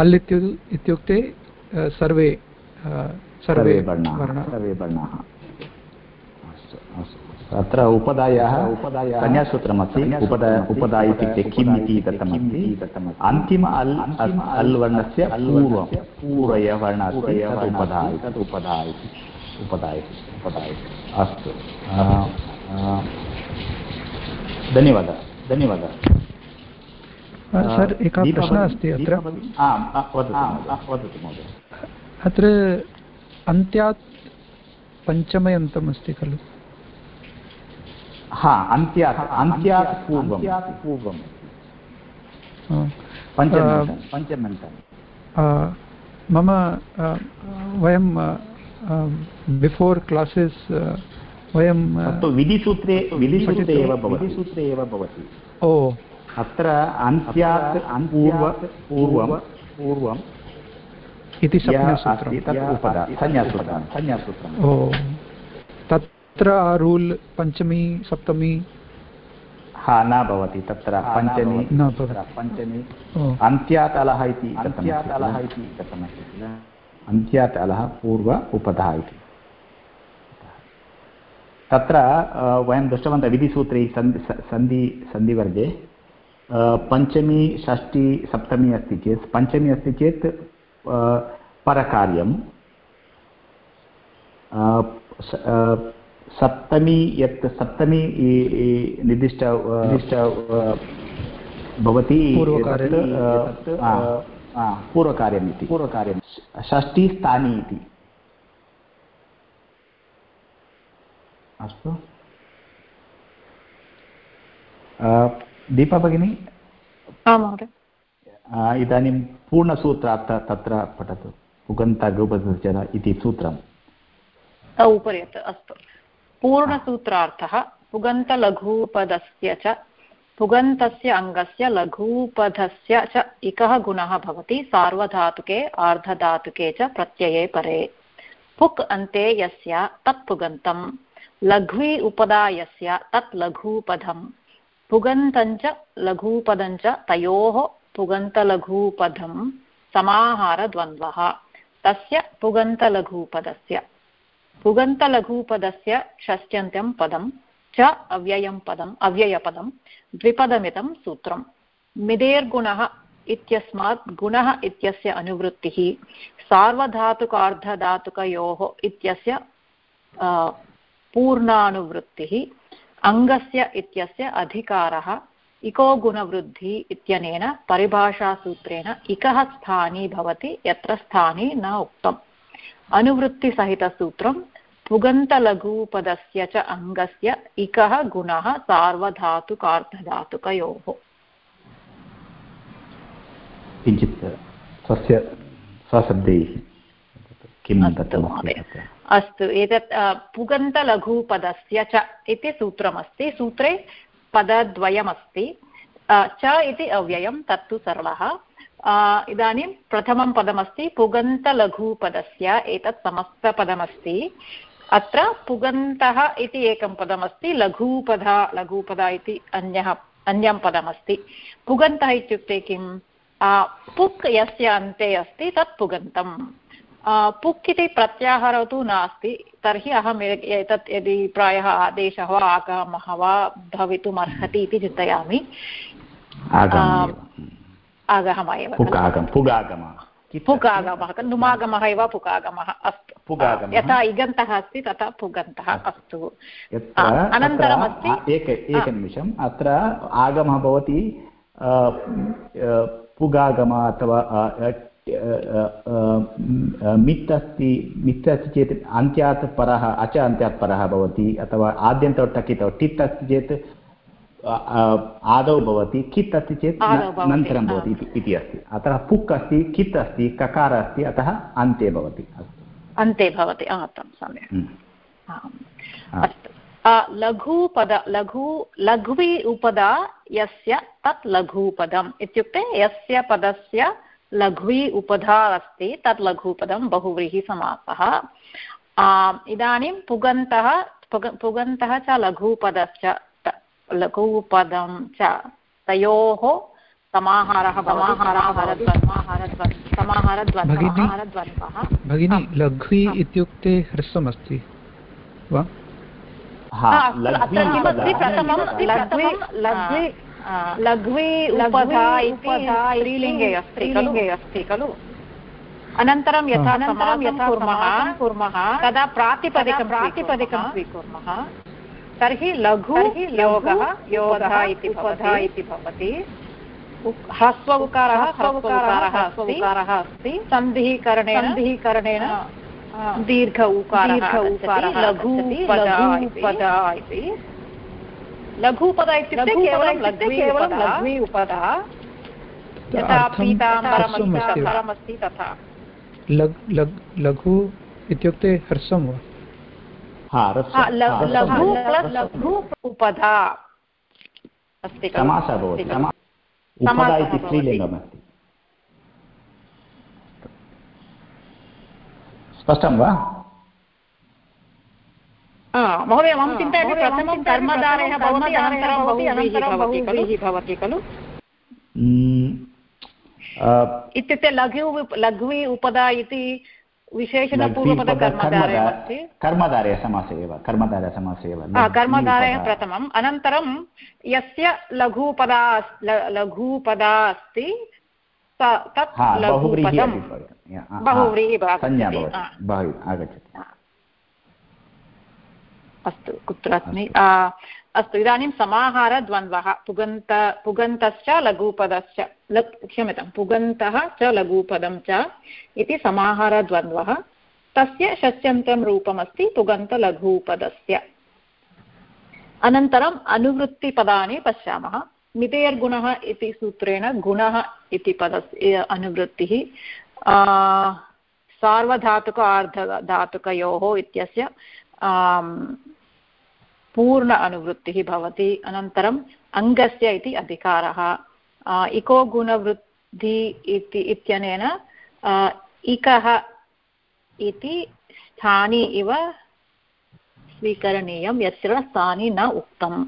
अल् इत्युक्ते सर्वे सर्वे वर्णाः सर्वे वर्णाः अत्र उपदायः उपदायः संज्ञासूत्रमस्ति उपदा उपदा इत्युक्ते किम् इति दत्तमस्ति अन्तिम अल् अल् वर्णस्य पूर्वं। पूर्वय वर्णः अस्ति तद् उपधा तद् उपधा इति उपधा इति उपधा इति अस्तु धन्यवादः। धन्यवादः सर् एकः प्रश्नः अस्ति अत्र। वदतु महोदय। अत्र अन्त्यात् पञ्चमयन्तम् अस्ति खलु। हा अन्त्यात् अन्त्यात् पूर्वं पूर्वं पञ्चमन्तं मम वयं बिफोर् क्लासेस् वयं विधिसूत्रे विधिसूत्रे एव विधिसूत्रे एव भवति। ओ। अत्र अन्त्यात् पूर्व पूर्वं पूर्वं इति संज्ञासूत्रं संज्ञासूत्रं संज्ञासूत्रम् ओ। तत्र रूल् पञ्चमी सप्तमी। हा न भवति तत्र पञ्चमी। न पञ्चमी। अन्त्यात् अलः इति अन्त्यात् अलः इति दत्तमस्ति किल? अन्त्यात् पूर्व उपधः इति। तत्र वयं दृष्टवन्तः विधिसूत्रे सन्धि सन्धि सन्धिवर्गे। पञ्चमी षष्ठी सप्तमी अस्ति चेत् पञ्चमी अस्ति चेत् परकार्यं सप्तमी यत् सप्तमी निर्दिष्ट निर्दिष्ट भवति पूर्वकार्यम् इति पूर्वकार्यं षष्ठीस्थानी इति। अस्तु। दीपा भगिनी? इदानीं पूर्णसूत्रार्थ तत्र पठतु। पुगन्तगुपचर इति सूत्रम्। उपरि अस्तु। पूर्णसूत्रार्थः पुगन्तलघूपदस्य च, पुगन्तस्य अङ्गस्य लघूपधस्य च इकः गुणः भवति, सार्वधातुके, आर्धधातुके च प्रत्यये परे। पुक् अन्ते यस्य तत् पुगन्तं लघ्वी उपदा यस्य तत् लघूपधं पुगन्तञ्च लघूपदञ्च तयोः पुगन्तलघूपधं समाहारद्वन्द्वः। तस्य पुगन्तलघूपदस्य पुगन्तलघुपदस्य षष्ट्यन्त्यं पदं च अव्ययं पदम् अव्ययपदं द्विपदमिदं सूत्रं। मिदेर्गुणः इत्यस्मात् गुणः इत्यस्य अनुवृत्तिः, सार्वधातुकार्धधातुकयोः इत्यस्य पूर्णानुवृत्तिः, अङ्गस्य इत्यस्य अधिकारः इको गुणवृद्धि इत्यनेन परिभाषासूत्रेण इकः स्थानी भवति, यत्र स्थानी न उक्तम्। अनुवृत्तिसहितसूत्रं पुगन्तलघुपदस्य च अङ्गस्य इकः गुणः सार्वधातुकार्धधातुकयोः। किञ्चित् स्वस्य स्वशब्दैः किम् अस्तु एतत् पुगन्तलघुपदस्य च इति सूत्रमस्ति। सूत्रे पदद्वयमस्ति। च इति अव्ययं तत्तु सरलः। इदानीं प्रथमं पदमस्ति पुगन्तलघुपदस्य एतत् समस्तपदमस्ति। अत्र पुगन्तः इति एकं पदमस्ति लघुपदा लघुपदा इति अन्यः अन्यं पदमस्ति। पुगन्तः इत्युक्ते किं पुक् यस्य अन्ते अस्ति तत् पुगन्तम्। पुक् इति प्रत्याहारः तु नास्ति तर्हि अहम् एतत् यदि प्रायः आदेशः वा आगमः वा भवितुम् अर्हति इति चिन्तयामि। आगमः एव। पुगागमः नुमागमः एव पुगागमः अस्तु। यथा इगन्तः अस्ति तथा पुगन्तः अस्तु। अनन्तरमस्ति एक एकनिमिषम् अत्र आगमः भवति पुगागम अथवा मित् अस्ति मित् अस्ति चेत् अन्त्यात् परः अच अन्त्यात् परः भवति अथवा आद्यन्तौ टकितौ टित् अस्ति चेत् आदौ भवति कित् अस्ति चेत् अनन्तरं भवति इति अस्ति। अतः पुक् अस्ति कित् अस्ति ककार अस्ति अतः अन्ते भवति। अन्ते भवति सम्यक्। अस्तु। लघुपद लघु लघ्वी उपदा यस्य तत् लघुपदम् इत्युक्ते यस्य पदस्य लघ्वी उपधा अस्ति तत् लघुपदं बहुव्रीहिसमासः इदानीं पुगन्तः पुगन्तः च लघुपदश्च लघुपदं च तयोः समाहारः भगिनि लघ्वी इत्युक्ते ह्रस्वमस्ति वा? लघ्वी उपधा इति स्त्रीलिङ्गे अस्ति खलु। अनन्तरं यथा अनन्तरं यथा कुर्मः। कुर्मः। तदा प्रातिपदिकं प्रातिपदिकं स्वीकुर्मः। तर्हि लघु योगः योगः इति उपधा इति भवति। ह्रस्व उकारः ह्रस्वकारः ह्रस्वकारः अस्ति। सन्धिः करणेन सन्धिः करणेन दीर्घ उकारः लघुपदा इति। लघुपद इत्युक्ते केवलं केवलं लघ्वी उपदा यथा पीताम्बरमस्ति तथा। लघु इत्युक्ते ह्रस्वं वा? लघु प्लस् लघु उपधा अस्ति समासः भवति उपधा इति स्त्रीलिङ्गमस्ति। स्पष्टं वा? महोदय चिन्तयामि प्रथमं कर्मधारयः भवति अनन्तरं बहुव्रीहिः भवति खलु। इत्युक्ते लघु लघ्वी उपदा इति कर्मधारय समासः एव कर्मधारय समासः एव कर्मधारयः प्रथमम् अनन्तरं यस्य लघुपदा लघुपदा अस्ति तत् लघुपदं बहुव्रीहिः अस्तु कुत्र अस्मि अस्तु, इदानीं समाहारद्वन्द्वः पुगन्त, पुगन्तश्च लघुपदश्च क्षम्यतां, पुगन्तः च लघुपदं च इति समाहारद्वन्द्वः तस्य षष्ट्यन्तं रूपमस्ति पुगन्तलघुपदस्य अनन्तरम् अनुवृत्तिपदानि पश्यामः। मितेर्गुणः इति सूत्रेण गुणः इति पदस्य अनुवृत्तिः। सार्वधातुक अर्धधातुकयोः इत्यस्य पूर्ण अनुवृत्तिः भवति। अनन्तरम् अङ्गस्य इति अधिकारः। इको गुणवृद्धि इति इत्यनेन इकः इति स्थानी इव स्वीकरणीयं यत्र स्थानि न उक्तम्।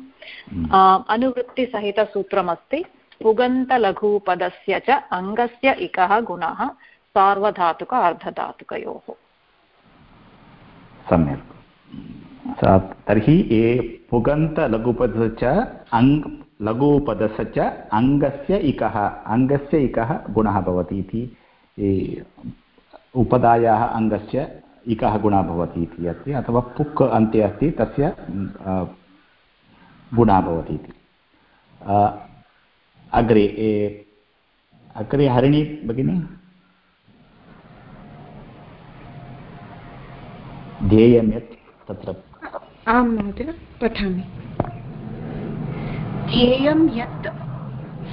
हम्म। अनुवृत्तिसहितसूत्रमस्ति। पुगन्तलघुपदस्य च अङ्गस्य इकः गुणः सार्वधातुक अर्धधातुकयोः। सम्यक्। तर्हि ये पुगन्तलघुपदस्य च अङ् लघुपदस्य च अङ्गस्य इकः अङ्गस्य इकः गुणः भवति इति उपदायाः अङ्गस्य इकः गुणः भवति इति अस्ति, अथवा पुक् अन्ते अस्ति, तस्य गुणः भवति इति। अग्रे अग्रे हरिणी भगिनी? ध्येयं यत् तत्र आं महोदय, पठामि। ध्येयं यत्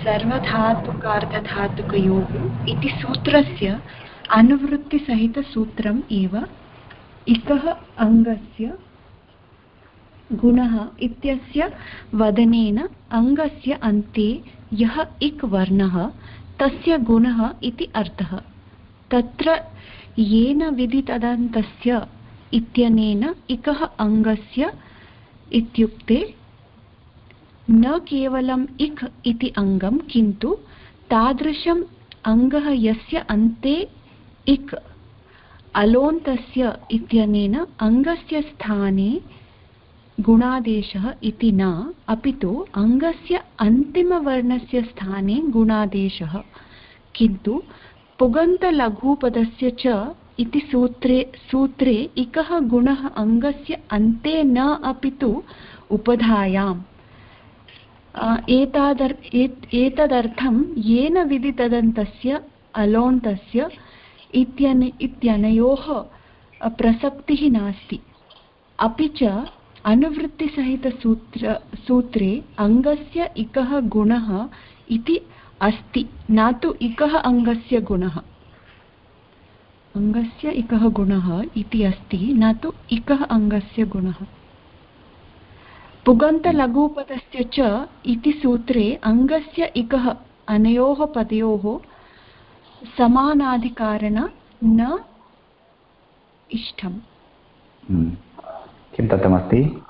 सर्वधातुकार्धधातुकयोः इति सूत्रस्य अनुवृत्तिसहितसूत्रम् एव इकः अङ्गस्य गुणः इत्यस्य वदनेन अङ्गस्य अन्ते यः इक् वर्णः, तस्य गुणः इति अर्थः। तत्र येन विदितदन्तस्य इत्यनेन इकः अङ्गस्य इत्युक्ते न केवलम् इक् इति अङ्गं किन्तु तादृशम् अङ्गः यस्य अन्ते इक् अलोन्तस्य इत्यनेन अङ्गस्य स्थाने गुणादेशः इति न, अपि तु अङ्गस्य अन्तिमवर्णस्य स्थाने गुणादेशः, किन्तु पुगन्तलघुपदस्य च इति सूत्रे सूत्रे इकः गुणः अङ्गस्य अन्ते न अपि तु उपधायाम् एतादर् एतदर्थं येन विदितदन्तस्य, अलोन्तस्य इत्यन, इत्यनयोः प्रसक्तिः नास्ति। अपि च अनुवृत्तिसहितसूत्र, सूत्रे अङ्गस्य इकः गुणः इति अस्ति, न तु इकः अङ्गस्य गुणः। अङ्गस्य इकः गुणः इति अस्ति न तु इकः अङ्गस्य गुणः। पुगन्तलघुपदस्य च इति सूत्रे अङ्गस्य इकः अनयोः पदयोः समानाधिकारेण न इष्टम्। हम्म। किं दत्तमस्ति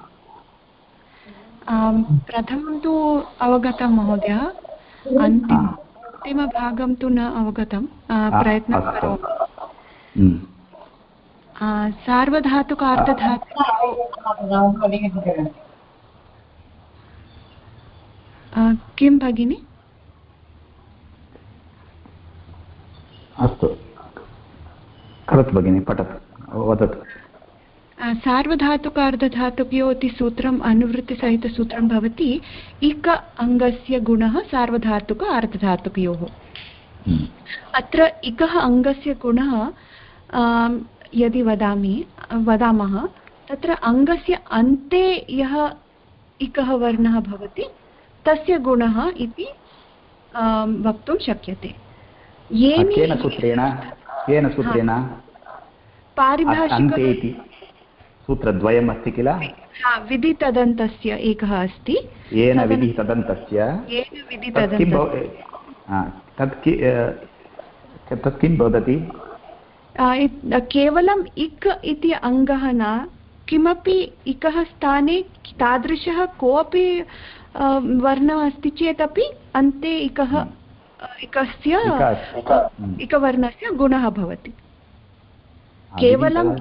प्रथमं तु अवगतं महोदय। अन्तिम अन्तिमभागं तु न अवगतं प्रयत्नं करोमि। हम्म। सार्वधातुक अर्धधातु किं भगिनि अस्तु। करोतु भगिनि पठतु वदतु। सार्वधातुकार्धधातुकयो इति सूत्रम् अनुवृत्तिसहितसूत्रं भवति इक अङ्गस्य गुणः सार्वधातुक अर्धधातुकयोः। अत्र इकः अङ्गस्य गुणः यदि वदामि वदामः तत्र अङ्गस्य अन्ते यः इकः वर्णः भवति तस्य गुणः इति वक्तुं शक्यते। येन सूत्रेण येन सूत्रेण? पारिभाषिक सूत्रद्वयम् अस्ति किल? विधितदन्तस्य एकः अस्ति। येन विधितदन्तस्य। तत् तत् किं वदति केवलम् इक् इति अङ्गः न किमपि इकः स्थाने तादृशः कोऽपि वर्णः अस्ति चेदपि अन्ते इकः इकस्य इकवर्णस्य गुणः भवति केवलं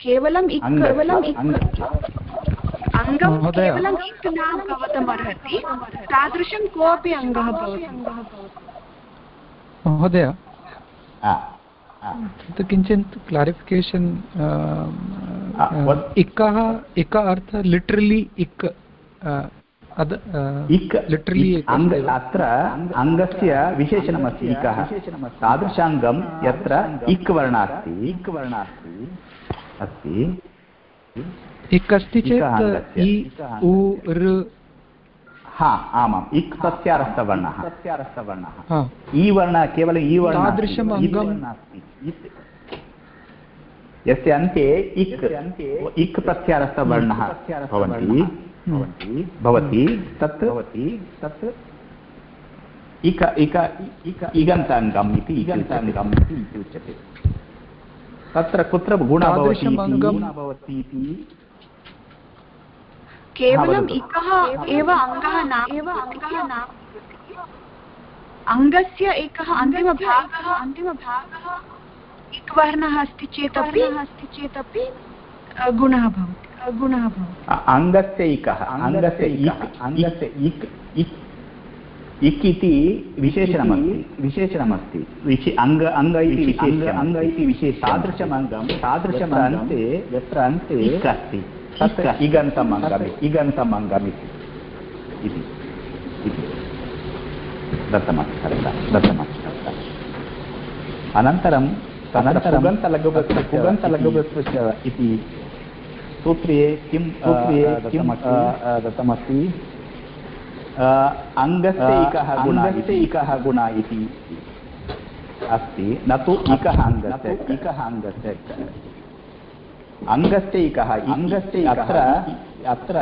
केवलम् केवलम् अङ्गं केवलम् इक् न भवितुमर्हति तादृशं कोऽपि अङ्गः भवति महोदय किञ्चित् क्लारिफिकेशन् इकः इक अर्थ लिटरलि इक् इक् लिटरलि अत्र अङ्गस्य विशेषणमस्ति इकः तादृशाङ्गं यत्र इक् वर्णः अस्ति इक् वर्णः अस्ति अस्ति इक् अस्ति चेत् हा आमाम् इक् सस्यारस्थवर्णः सस्यारस्थवर्णः ई वर्णः केवलम् ई वर्णः तादृशम् यस्य अन्ते इक् इक् प्रत्यारस्थवर्णः भवन्ति भवति तत् भवति तत् इक इक इक इगन्ताङ्गम् इति इगन्ताङ्गम् इति उच्यते तत्र कुत्र गुणः भवति इति केवलम् इकः एव अङ्गः न एव अङ्गः न अङ्गस्य एकः अन्तिमभागः अन्तिमभागः इक्वर्णः अस्ति चेदपि अस्ति चेदपि गुणः भवति गुणः भवति। अङ्गस्य इकः अङ्गस्य अङ्गस्य इक् इक् इक् इति विशेषणमस्ति विशेषणमस्ति। विशे अङ्ग अङ्ग इति विशेष अङ्ग इति विशेष तादृशम् अङ्गं तादृशम् अन्ते यत्र अन्ते इक् अस्ति तत्र इगन्तम् अङ्गम् इगन्तम् अङ्गम् इति इति दत्तमस्ति दत्तमस्ति अनन्तरं अनन्तरं पुगन्तलघुबस् पुगन्तलघुबस् इति सूत्रे किं सूत्रे किं दत्तमस्ति अङ्गस्य इकः गुणस्य इकः गुण इति अस्ति न तु इकः अङ्गस्य इकः अङ्गस्य अङ्गस्य इकः अङ्गस्य अत्र अत्र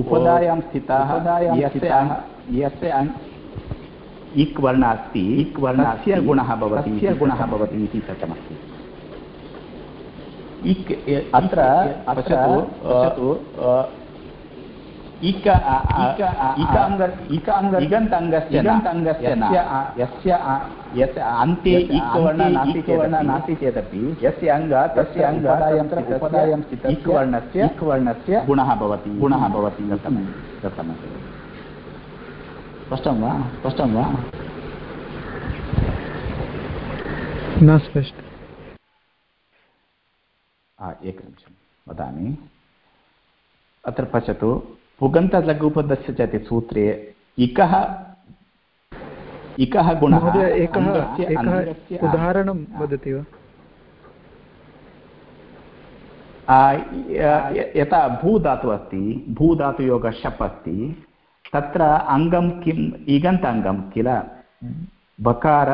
उपदायां स्थितः। यस्य इक् वर्ण अस्ति इक् वर्णस्य गुणः भवति गुणः भवति इति सत्यमस्ति। इक् अत्र पश्यतु इक इकाङ्ग इकाङ्ग इगन्ताङ्गस्य इगन्ताङ्गस्य यस्य यस्य अन्ते इक्वर्ण नास्ति चेदपि यस्य अङ्ग तस्य अङ्गायन्त्र उपदायं स्थितः इक्वर्णस्य इक्वर्णस्य गुणः भवति गुणः भवति दत्तं दत्तमस्ति स्पष्टं वा स्पष्टं वा न स्पष्टम् एकनिमिषं वदामि अत्र पश्यतु पुगन्तलघुपदस्य च इति सूत्रे इकः इकः गुणः एकः उदाहरणं वदति वा? यथा भूधातुः अस्ति भूधातुयोगः शप् अस्ति तत्र अङ्गं किम् इगन्त अङ्गं किल? बकार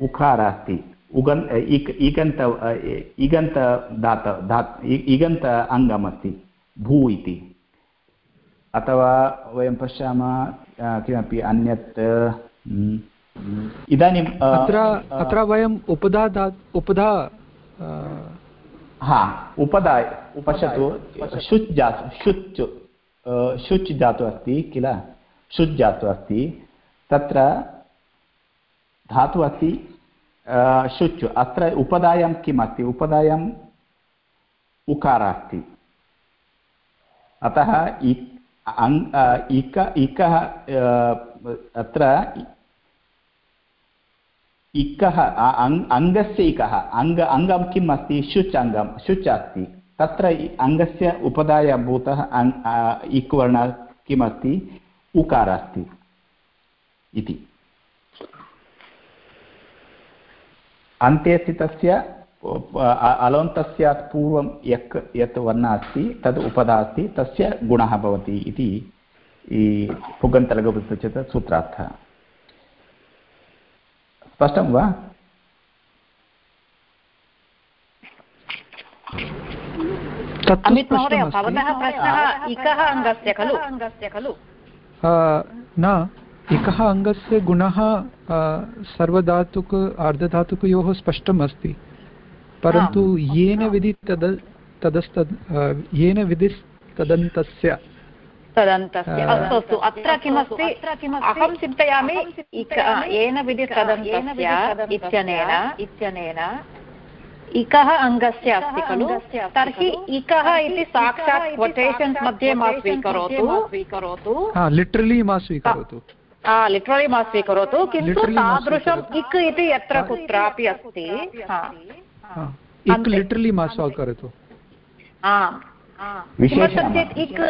उकार अस्ति उगन् इक् इगन्त इगन्त दात धात् इगन्त अङ्गमस्ति भू इति। अथवा वयं पश्यामः किमपि अन्यत् इदानीम् अत्र अत्र वयम् उपधा उपधा हा उपधा पश्यतु शुच् जातु शुच् शुच् जातु अस्ति किल? शुच् जातु अस्ति। तत्र धातुः अस्ति शुच् अत्र उपधायां किम् अस्ति उपधायाम् उकारः अस्ति। अतः इक, इकः अत्र, इकः अङ्गस्य इकः, अङ्ग, अङ्गं किम् अस्ति? शुच् अङ्गं, शुच् अस्ति। तत्र अङ्गस्य उपदायभूतः इक् वर्ण किमस्ति उकार अस्ति। इति। अन्ते स्थितस्य अलोन्तस्यात् पूर्वं यक् यत् वर्णः अस्ति तद् उपधा अस्ति तस्य गुणः भवति इति सूत्रार्थः। स्पष्टं वा? न एकः अङ्गस्य गुणः सर्वधातुक अर्धधातुकयोः स्पष्टम् अस्ति परन्तु येन विधि तद तदस्तद् येन विधिस्तदन्तस्य तदन्तस्य। अस्तु अस्तु अत्र किमस्ति? अहं चिन्तयामि येन विधिस्तदन्तस्य इत्यनेन इत्यनेन। इकः अङ्गस्य अस्ति खलु? तर्हि इकः इति साक्षात् क्वटेशन्स् मध्ये मा स्वीकरोतु। स्वीकरोतु। लिटरलि मा स्वीकरोतु। लिटरलि मा स्वीकरोतु। किन्तु तादृशम् इक् इति यत्र कुत्रापि अस्ति। इक् लिटरलि मा चेत् इक्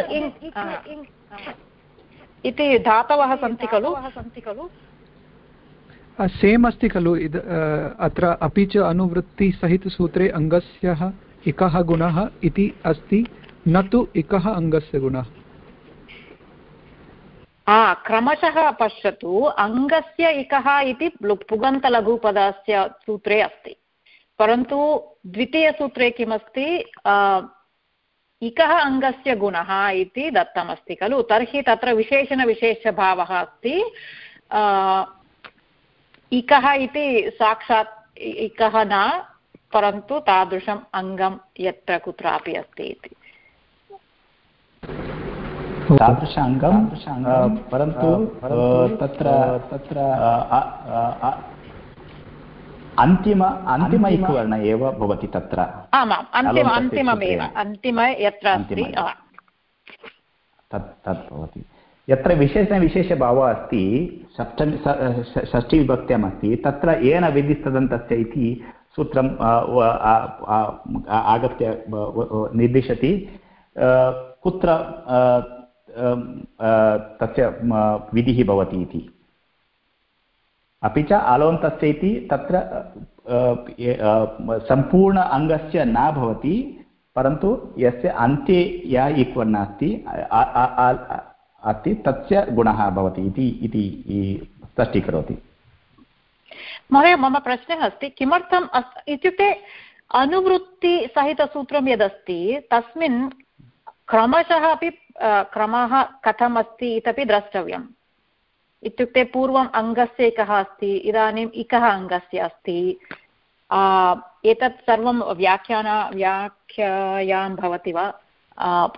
इति धातवः सन्ति खलु? सन्ति खलु। सेम् अस्ति खलु। इद अत्र अपि च अनुवृत्तिसहितसूत्रे अङ्गस्य इकः गुणः इति अस्ति। न तु इकः अङ्गस्य गुणः। क्रमशः पश्यतु। अङ्गस्य इकः इति पुगन्तलघुपदस्य सूत्रे अस्ति। परन्तु द्वितीयसूत्रे किमस्ति इकः अङ्गस्य गुणः इति दत्तमस्ति खलु। तर्हि तत्र विशेषणविशेषभावः अस्ति। इकः इति साक्षात् इकः न परन्तु तादृशम् अङ्गं यत्र कुत्रापि अस्ति इति। तादृश अङ्गं परन्तु तत्र तत्र अन्तिम अन्तिम इक्वर्ण एव भवति तत्र। आमाम् अन्तिम अन्तिममेव। अन्तिम यत्र अस्ति? तत् तत् भवति। यत्र विशेषणविशेषभावः अस्ति सप्तमि षष्ठीविभक्त्याम् अस्ति तत्र येन विधिस्तदन्तस्य इति सूत्रं आगत्य निर्दिशति। कुत्र तस्य विधिः भवति इति। अपि च अलोन्तस्य इति तत्र सम्पूर्ण अङ्गस्य न भवति, परन्तु यस्य अन्ते या इक्वर्ण अस्ति अस्ति, तस्य गुणः भवति इति स्पष्टीकरोति। महोदय, मम प्रश्नः अस्ति, किमर्थम् इत्युक्ते अनुवृत्तिसहितसूत्रं यदस्ति, तस्मिन् क्रमशः अपि क्रमः कथम् अस्ति इत्यपि द्रष्टव्यम्। इत्युक्ते पूर्वम् अङ्गस्य एकः अस्ति इदानीम् इकः अङ्गस्य अस्ति। एतत् सर्वं व्याख्यान व्याख्यायां भवति वा?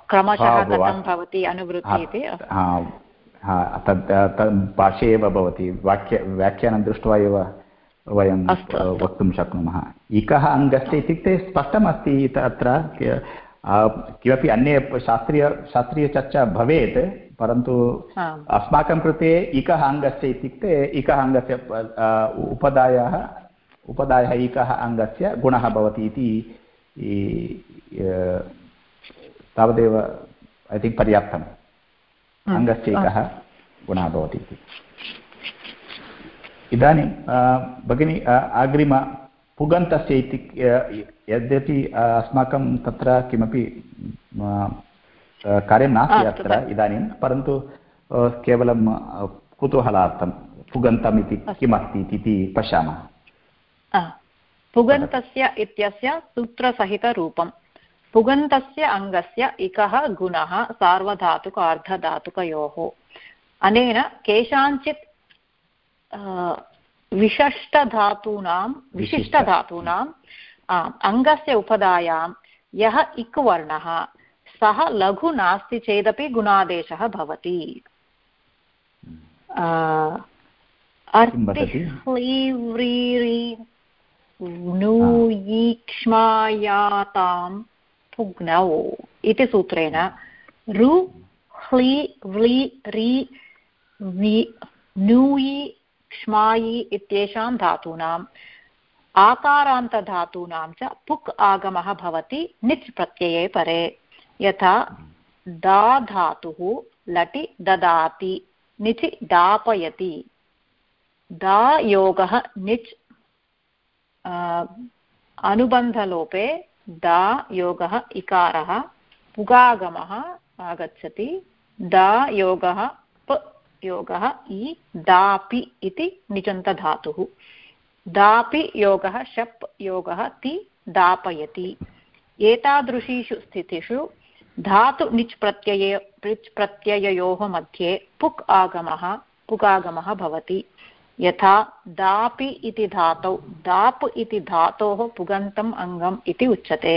क्रमशः कथं भवति अनुवृत्ति इति? तद् भाष्ये एव भवति। वाक्य व्याख्यानं दृष्ट्वा एव वयं वक्तुं शक्नुमः। इकः अङ्गस्य इत्युक्ते स्पष्टमस्ति अत्र किमपि अन्ये शास्त्रीय शास्त्रीयचर्चा भवेत् परन्तु अस्माकं कृते इकः अङ्गस्य इत्युक्ते इकः अङ्गस्य उपदायः उपदायः इकः अङ्गस्य गुणः भवति इति तावदेव ऐ थिङ्क् पर्याप्तम्। अङ्गस्य एकः गुणः भवति इति। इदानीं भगिनी अग्रिम पुगन्तस्य इति यद्यपि अस्माकं तत्र किमपि कार्यं नास्ति अत्र इदानीं परन्तु केवलं कुतूहलार्थं पुगन्तम् इति किमस्ति इति पश्यामः। पुगन्तस्य इत्यस्य सूत्रसहितरूपं। पुगन्तस्य अङ्गस्य इकः गुणः सार्वधातुक अर्धधातुकयोः। अनेन केषाञ्चित् विशिष्टधातूनां विशिष्टधातूनाम् अङ्गस्य उपधायां यः इक् वर्णः सः लघु नास्ति चेदपि गुणादेशः भवति। पुग्नौ इति सूत्रेण। रु ह्लि व्लि रि न्यूयि क्ष्मायि इत्येषां धातूनाम्। आकारान्तधातूनां च पुक् आगमः भवति निच् प्रत्यये परे। यथा दा धातुः लटि ददाति, निचि दापयति। दा योगः निच् अनुबन्धलोपे दा योगः इकारः, पुगागमः आगच्छति दा योगः योगः इ दापि इति निजन्तधातुः। दापि योगः, शप् योगः, ति दापयति। एतादृशीषु स्थितिषु धातु निच् प्रत्यये पृच् प्रत्यययोः मध्ये पुक् आगमः पुगागमः भवति। यथा दापि इति धातौ दाप् इति धातोः पुगन्तम् अङ्गम् इति उच्यते।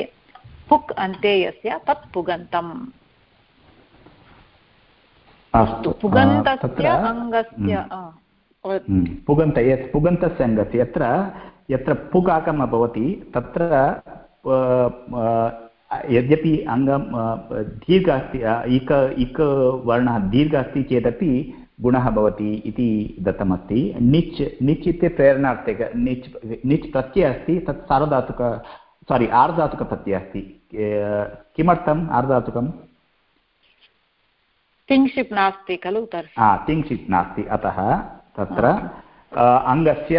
पुक् अन्ते यस्य तत् पुगन्तम्। अस्तु। पुगन्तस्य अङ्गस्य पुगन्त यत् पुगन्तस्य अङ्गस्य यत्र यत्र पुगाकम् भवति तत्र यद्यपि अङ्गं दीर्घ अस्ति इक इक वर्णः दीर्घ अस्ति चेदपि गुणः भवति इति दत्तमस्ति। निच् निच् इत्युक्ते प्रेरणार्थे निच् निच् प्रत्ययः अस्ति तत् सार्वधातुक सारि आर्धातुकप्रत्ययः अस्ति। किमर्थम् आर्धातुकं तिङ्क्षिप् नास्ति खलु तिङ्क्षिप् नास्ति अतः तत्र अङ्गस्य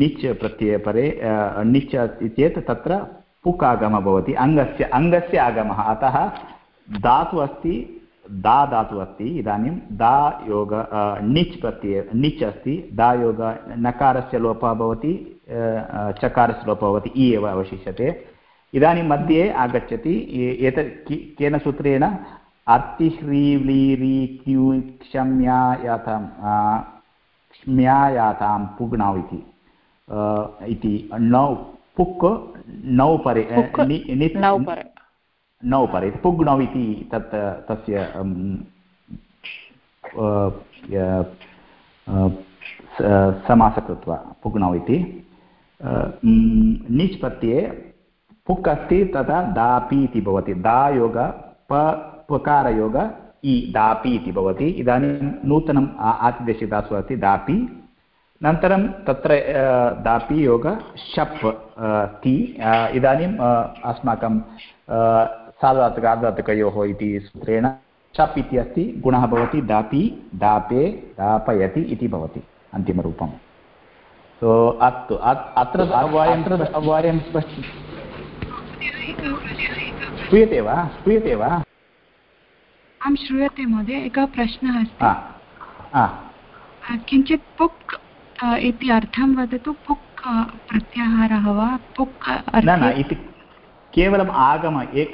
निच् प्रत्ययपरे निच् चेत् तत्र पुक् आगमः भवति अङ्गस्य अङ्गस्य आगमः। अतः धातु अस्ति, दा धातु अस्ति, इदानीं दा योग निच् प्रत्यय निच् अस्ति, दा योग, नकारस्य लोपः भवति चकारस्य लोपः भवति इ एव अवशिष्यते। इदानीं मध्ये आगच्छति एतत् केन सूत्रेण? अर्तिह्रीव्लीरि क्यू क्षम्यायातां क्ष्म्यायातां पुग्नौ इति, नौ, पुक् नौ परे नौ परे पुग्नौ इति तत् तस्य समास कृत्वा पुग्नौ इति। निच् प्रत्यये पुक् अस्ति तदा दापि इति भवति। दायोग प पकारयोग इ दापि इति भवति। इदानीं नूतनम् आतिदेशिकधातु अस्ति दापि। अनन्तरं तत्र दापि योग शप् ति इदानीम् अस्माकं सार्धातुक आर्धातुकयोः इति सूत्रेण शप् इति अस्ति गुणः भवति दापि दापे दापयति इति भवति अन्तिमरूपं सो अस्तु अत्र वयं श्रूयते वा? श्रूयते वा? आं श्रूयते महोदय एकः प्रश्नः अस्ति। किञ्चित् पुक् इति अर्थं वदतु पुक् प्रत्याहारः वा? पुक् न न इति केवलम् आगम एक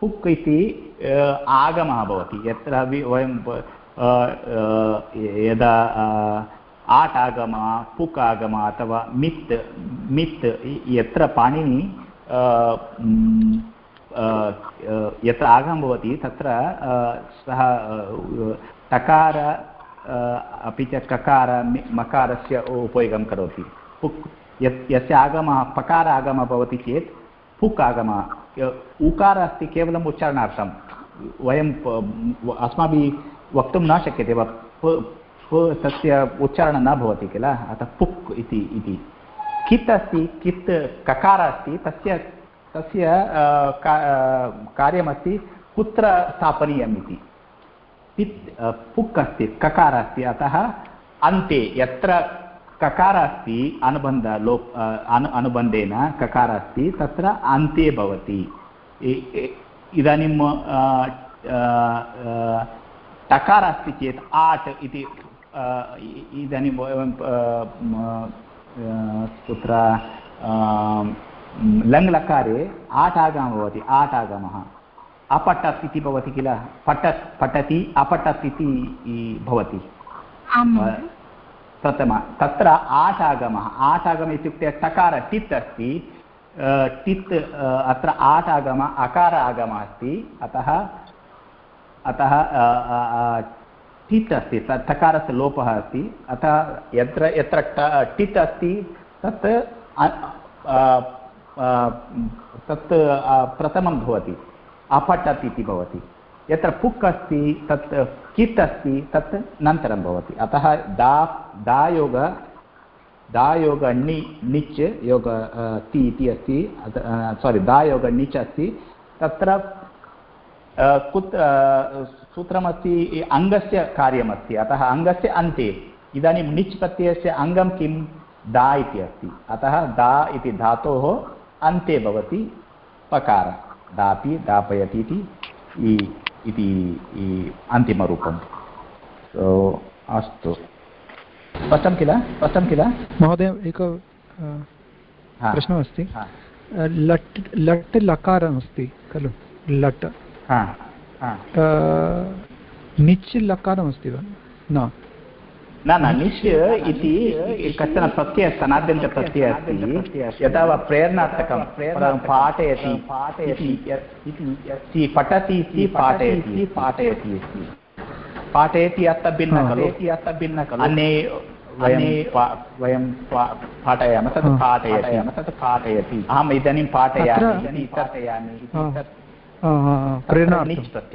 पुक् इति आगमः भवति। यत्र वयं यदा आट् आगम पुक् आगम अथवा मित् मित् यत्र पाणिनि यत्र आगमः भवति तत्र सः टकार अपि च ककार मकारस्य उपयोगं करोति। पुक्, यत्, यस्य आगमः पकार आगमः भवति चेत् पुक् आगमः। उकार अस्ति केवलम् उच्चारणार्थं। वयं अस्माभिः वक्तुं न शक्यते वा। तस्य उच्चारणं न भवति किल? अतः पुक् इति इति। कित् अस्ति? कित् ककार अस्ति? तस्य तस्य कार्यमस्ति कुत्र स्थापनीयम् इति। पित् पुक् अस्ति ककार अस्ति अतः अन्ते, यत्र ककार अस्ति अनुबन्ध, लोप् अनु, अनुबन्धेन ककार अस्ति तत्र अन्ते भवति। इदानीं टकार अस्ति चेत् आट् इति इदानीं वयं कुत्र लङ्लकारे आट् आगमः भवति आट् अपठत् इति भवति किल? पठत् पठति अपठत् इति भवति प्रथम तत्र आट् आगमः आट् आगमः इत्युक्ते टकार टित् अस्ति। टित् अत्र आट् आगमः अकार आगमः अस्ति। अतः अतः टित् अस्ति। टकारस्य लोपः अस्ति। अतः यत्र यत्र टित् अस्ति तत् तत् प्रथमं भवति। अपठत् इति भवति। यत्र पुक् अस्ति, तत् कित् अस्ति, तत् नन्तरं भवति। अतः दा, दायोग दायोग णि णिच् योग ति इति अस्ति सारि दायोग णिच् अस्ति। तत्र कुत् सूत्रमस्ति अङ्गस्य कार्यमस्ति। अतः अङ्गस्य अन्ते, इदानीं णिच् प्रत्ययस्य अङ्गं किं? दा इति अस्ति। अतः दा इति धातोः अन्ते भवति, पकार। दापि दापयति इति इति अन्तिमरूपम् अस्तु स्पष्टं किल स्पष्टं किल महोदय एक प्रश्नमस्ति लट् लट् लकारमस्ति खलु लट् निच् लकारमस्ति वा न न न निश् इति कश्चन प्रत्ययः स्तनाद्यन्तप्रत्ययः अस्ति। यदा वा प्रेरणार्थकं पाठयति इति पठति इति पाठयति पाठयति इति पाठयति अर्थभिन्न खलु। अर्थभिन्न खलु। अन्ये वयं वयं पाठयामः तत् पाठयति। तत् पाठयति। अहम् इदानीं पाठयामि। पाठयामि प्रेरणार्थक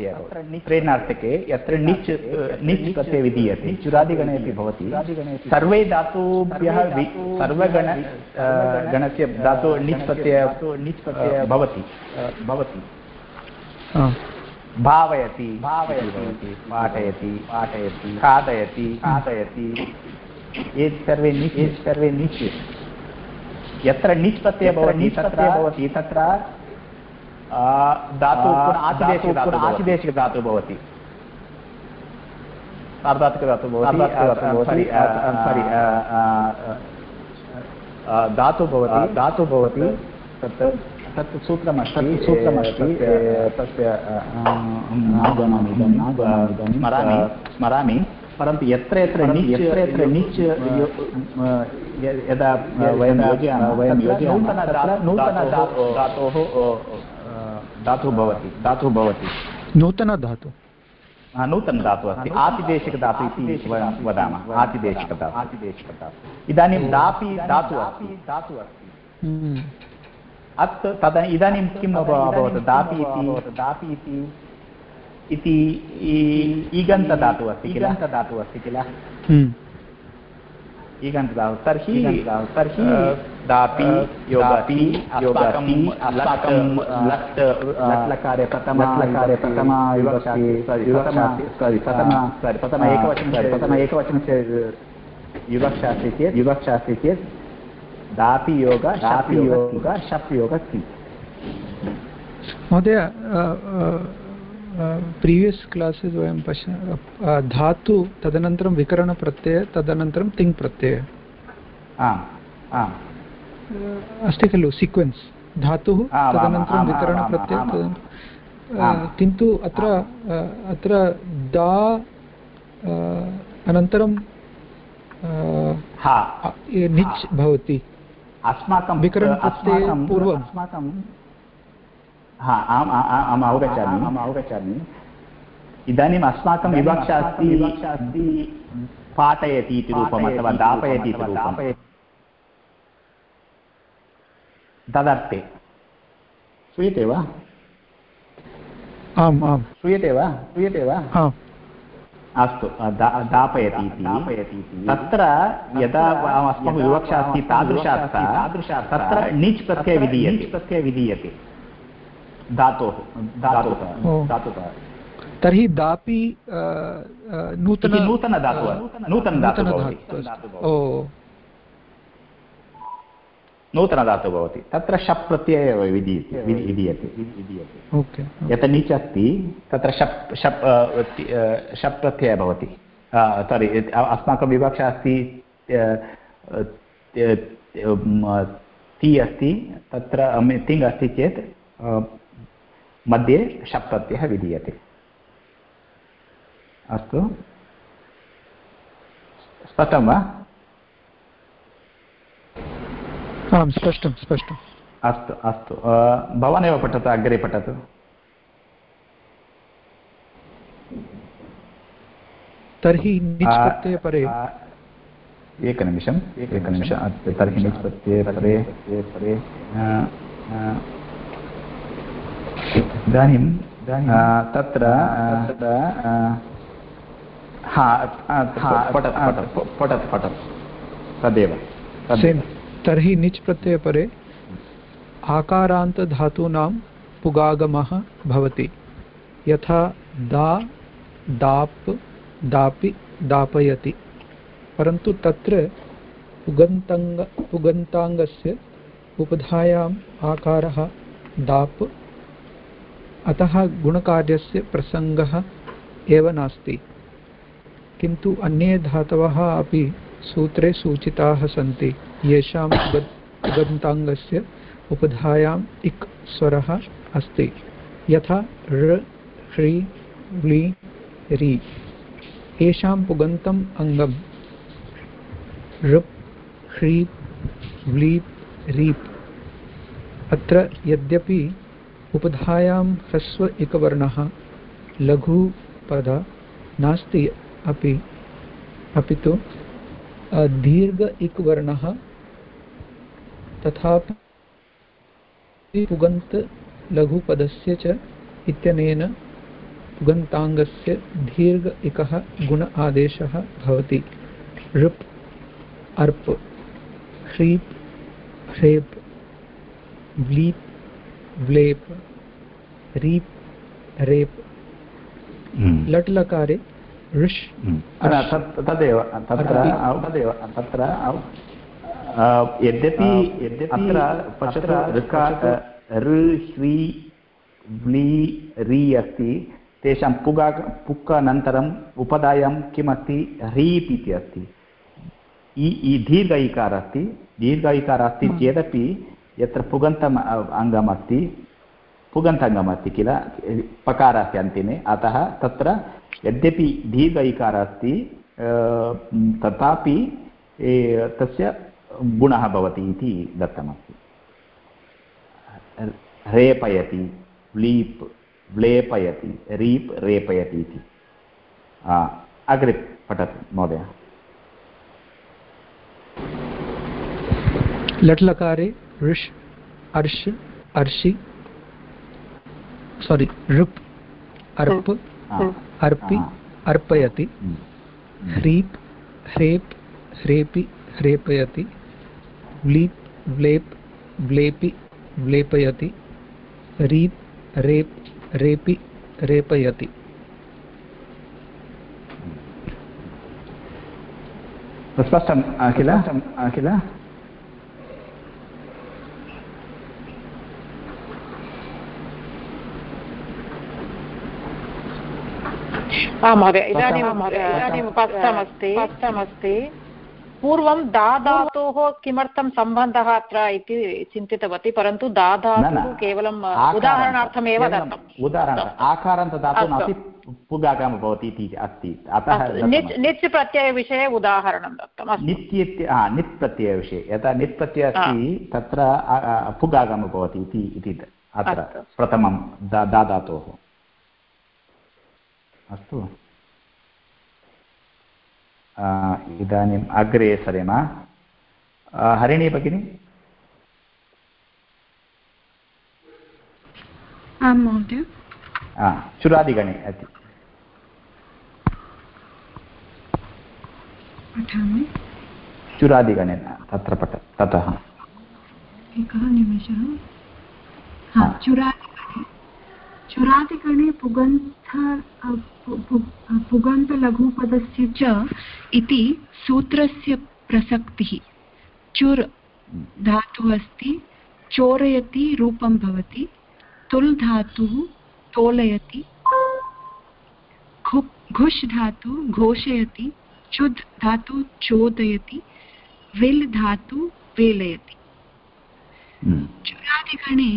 प्रेरणार्थके यत्र निच् निच् प्रत्यय विधीयते चुरादिगणे अपि भवति सर्वे धातुभ्यः सर्वगण गणस्य धातु प्रत्यय निच् प्रत्यय भवति भवति भावयति भावयति पाठयति पाठयति खादयति खादयति एत् सर्वे निच् सर्वे निच् यत्र प्रत्ययः भवति तत्र भवति तत्र धातु आचिदेशिकधातुः भवति। सार्धात्मिकधातुः भवति। सारि धातु भवति। धातु भवति। तत् तत् सूत्रमस्ति। सूत्रमस्ति। तस्य स्मरामि। स्मरामि। परन्तु यत्र यत्र यत्र यत्र निच् यदा वयं योजयामः वयं योजयामः नूतनधातोः धातुः भवति धातुः भवति। नूतनधातु नूतनधातुः अस्ति आतिदेशिकधातु इति वयं वदामः आतिदेशिकधातु आतिदेशिकधातु इदानीं दापि धातुः अस्ति। धातुः अस्ति। अत् तदा इदानीं किम् अभवत्? दापि इति। दापि इति। इति ईगन्तधातुः अस्ति किल? धातुः अस्ति किल? ईगन्तधातुः तर्हि तर्हि दापि योगापि योगापि अस्माकं लट् लट्लकारे प्रथम लकारे प्रथमा सारि प्रथम सारि प्रथम एकवचनं सारि प्रथम एकवचनस्य विवक्षा अस्ति चेत् विवक्षा अस्ति चेत् दापि योग शापि योग शप् योग महोदय प्रीवियस् क्लासेस् वयं पश्य धातु तदनन्तरं विकरणप्रत्यय तदनन्तरं तिङ् प्रत्यय अस्ति खलु सीक्वेन्स् धातुः तदनन्तरं वितरणप्रत्ययः किन्तु अत्र अत्र दा अनन्तरं निच् भवति अस्माकं विकरणप्रत्यये पूर्वम् अस्माकं हा आम् अहम् अवगच्छामि। अहम् अवगच्छामि। इदानीम् अस्माकं विवक्षा अस्ति विवक्षा अस्ति पाठयति इति रूपम् अथवा दापयति इति तदर्थे। श्रूयते वा? आम् आम्। श्रूयते वा? श्रूयते वा? अस्तु दापयति इति। तत्र यदा अस्माकं विवक्षा अस्ति तादृशार्था तादृशार्थ तत्र णिच् प्रत्यय विधीयते प्रत्यय विधीयते धातोः धातुः धातुतः तर्हि दापि नूतन नूतनधातुः नूतनधातुः ओ। नूतनधातुः भवति। तत्र शप् प्रत्यय एव विधीयते विधीयते। ओके यत् नीच् अस्ति तत्र शप् शप् शप् प्रत्ययः भवति। सारि अस्माकं विवक्षा अस्ति ति अस्ति तत्र तिङ् अस्ति चेत् मध्ये शप् प्रत्ययः विधीयते अस्तु स्पष्टं वा आं स्पष्टं स्पष्टम् अस्तु अस्तु भवानेव पठतु अग्रे पठतु तर्हि निष्पत्ते परे एकनिमिषम् एकनिमिषम् तर्हि निष्पत्ते परे परे इदानीं तत्र हा पठतु पठतु तदेव तर्हि निच् प्रत्ययपरे आकारान्तधातूनां पुगागमः भवति। यथा दा दाप् दापि दापयति। परन्तु तत्र पुगन्तङ्ग पुगन्ताङ्गस्य उपधायाम् आकारः दाप् अतः गुणकार्यस्य प्रसङ्गः एव नास्ति। किन्तु अन्ये धातवः अपि सूत्रे सूचिताः सन्ति। येषां गन्ताङ्गस्य उपधायाम् इक् स्वरः अस्ति। यथा ऋ, ह्री व्लि रि। येषां पुगन्तम् अङ्गं ऋप् ह्रीप् व्लीप्, रीप्। अत्र यद्यपि उपधायां ह्रस्व इकवर्णः लघुपद नास्ति अपि अपि तु दीर्घ इकवर्णः तथापि पुगन्तलघुपदस्य च इत्यनेन पुगन्ताङ्गस्य दीर्घ इकः गुण आदेशः भवति। ऋप्, अर्प्, ह्रीप्, ह्रेप् व्लीप् व्लेप् रीप् रेप् लट् लकारे ऋष् तदेव तत्र तदेव तत्र यद्यपि यद्यपि अत्र ऋ ह्री व्ली रि अस्ति। तेषां पुगा पुक् अनन्तरम् उपधायां किमस्ति? ह्रीप् इति अस्ति। इ दीर्घ इकारः अस्ति। दीर्घ इकारः अस्ति चेदपि यत्र पुगन्तम् अङ्गमस्ति पुगन्ताङ्गमस्ति किल पकारः अस्ति अन्तिमे। अतः तत्र यद्यपि दीर्घ इकारः अस्ति तथापि तस्य गुणः भवति इति दत्तमस्ति। रेपयति व्लीप् व्लेपयति, रीप् रेपयति इति। अग्रे पठतु, महोदय। लट्लकारे ऋष् अर्ष अर्षि सोरि ऋप् अर्प् अर्पि अर्पयति ह्रीप् ह्रेप् ह्रेपि ह्रेपयति व्लीप् व्लेप् व्लेपि व्लेपयति रीप् रेप् रेपि रेपयति। स्पष्टम् अखिल? अखिल? आं महोदय इदानीं इदानीं स्पष्टमस्ति स्पष्टमस्ति पूर्वं दाधातोः किमर्थं सम्बन्धः अत्र इति चिन्तितवती परन्तु दाधातुः केवलम् उदाहरणार्थमेव दत्तम् उदाहरणार्थम् नास्ति पुगागमः भवति इति अस्ति। अतः निच् निच् प्रत्ययविषये उदाहरणं दत्तम्। नित् इत्य नित् प्रत्ययविषये यथा नित् प्रत्ययः अस्ति तत्र पुगागमः भवति इति अत्र प्रथमं दाधातोः अस्तु। इदानीम् अग्रे सरेम। हरिणी भगिनि? आं महोदय। चुरादिगणे अस्ति। पठामि। चुरादिगणे तत्र पठ ततः। एकः निमेषः। चुरादिगणे चुरादिगणे पुगन्थ पुगन्तलघुपदस्य च इति सूत्रस्य प्रसक्तिः चुर् धातुः अस्ति चोरयति रूपं भवति तुल् धातुः तोलयति घुष् धातु घोषयति चुद् धातु चोदयति विल् धातु वेलयति हम्म। चुरादिगणे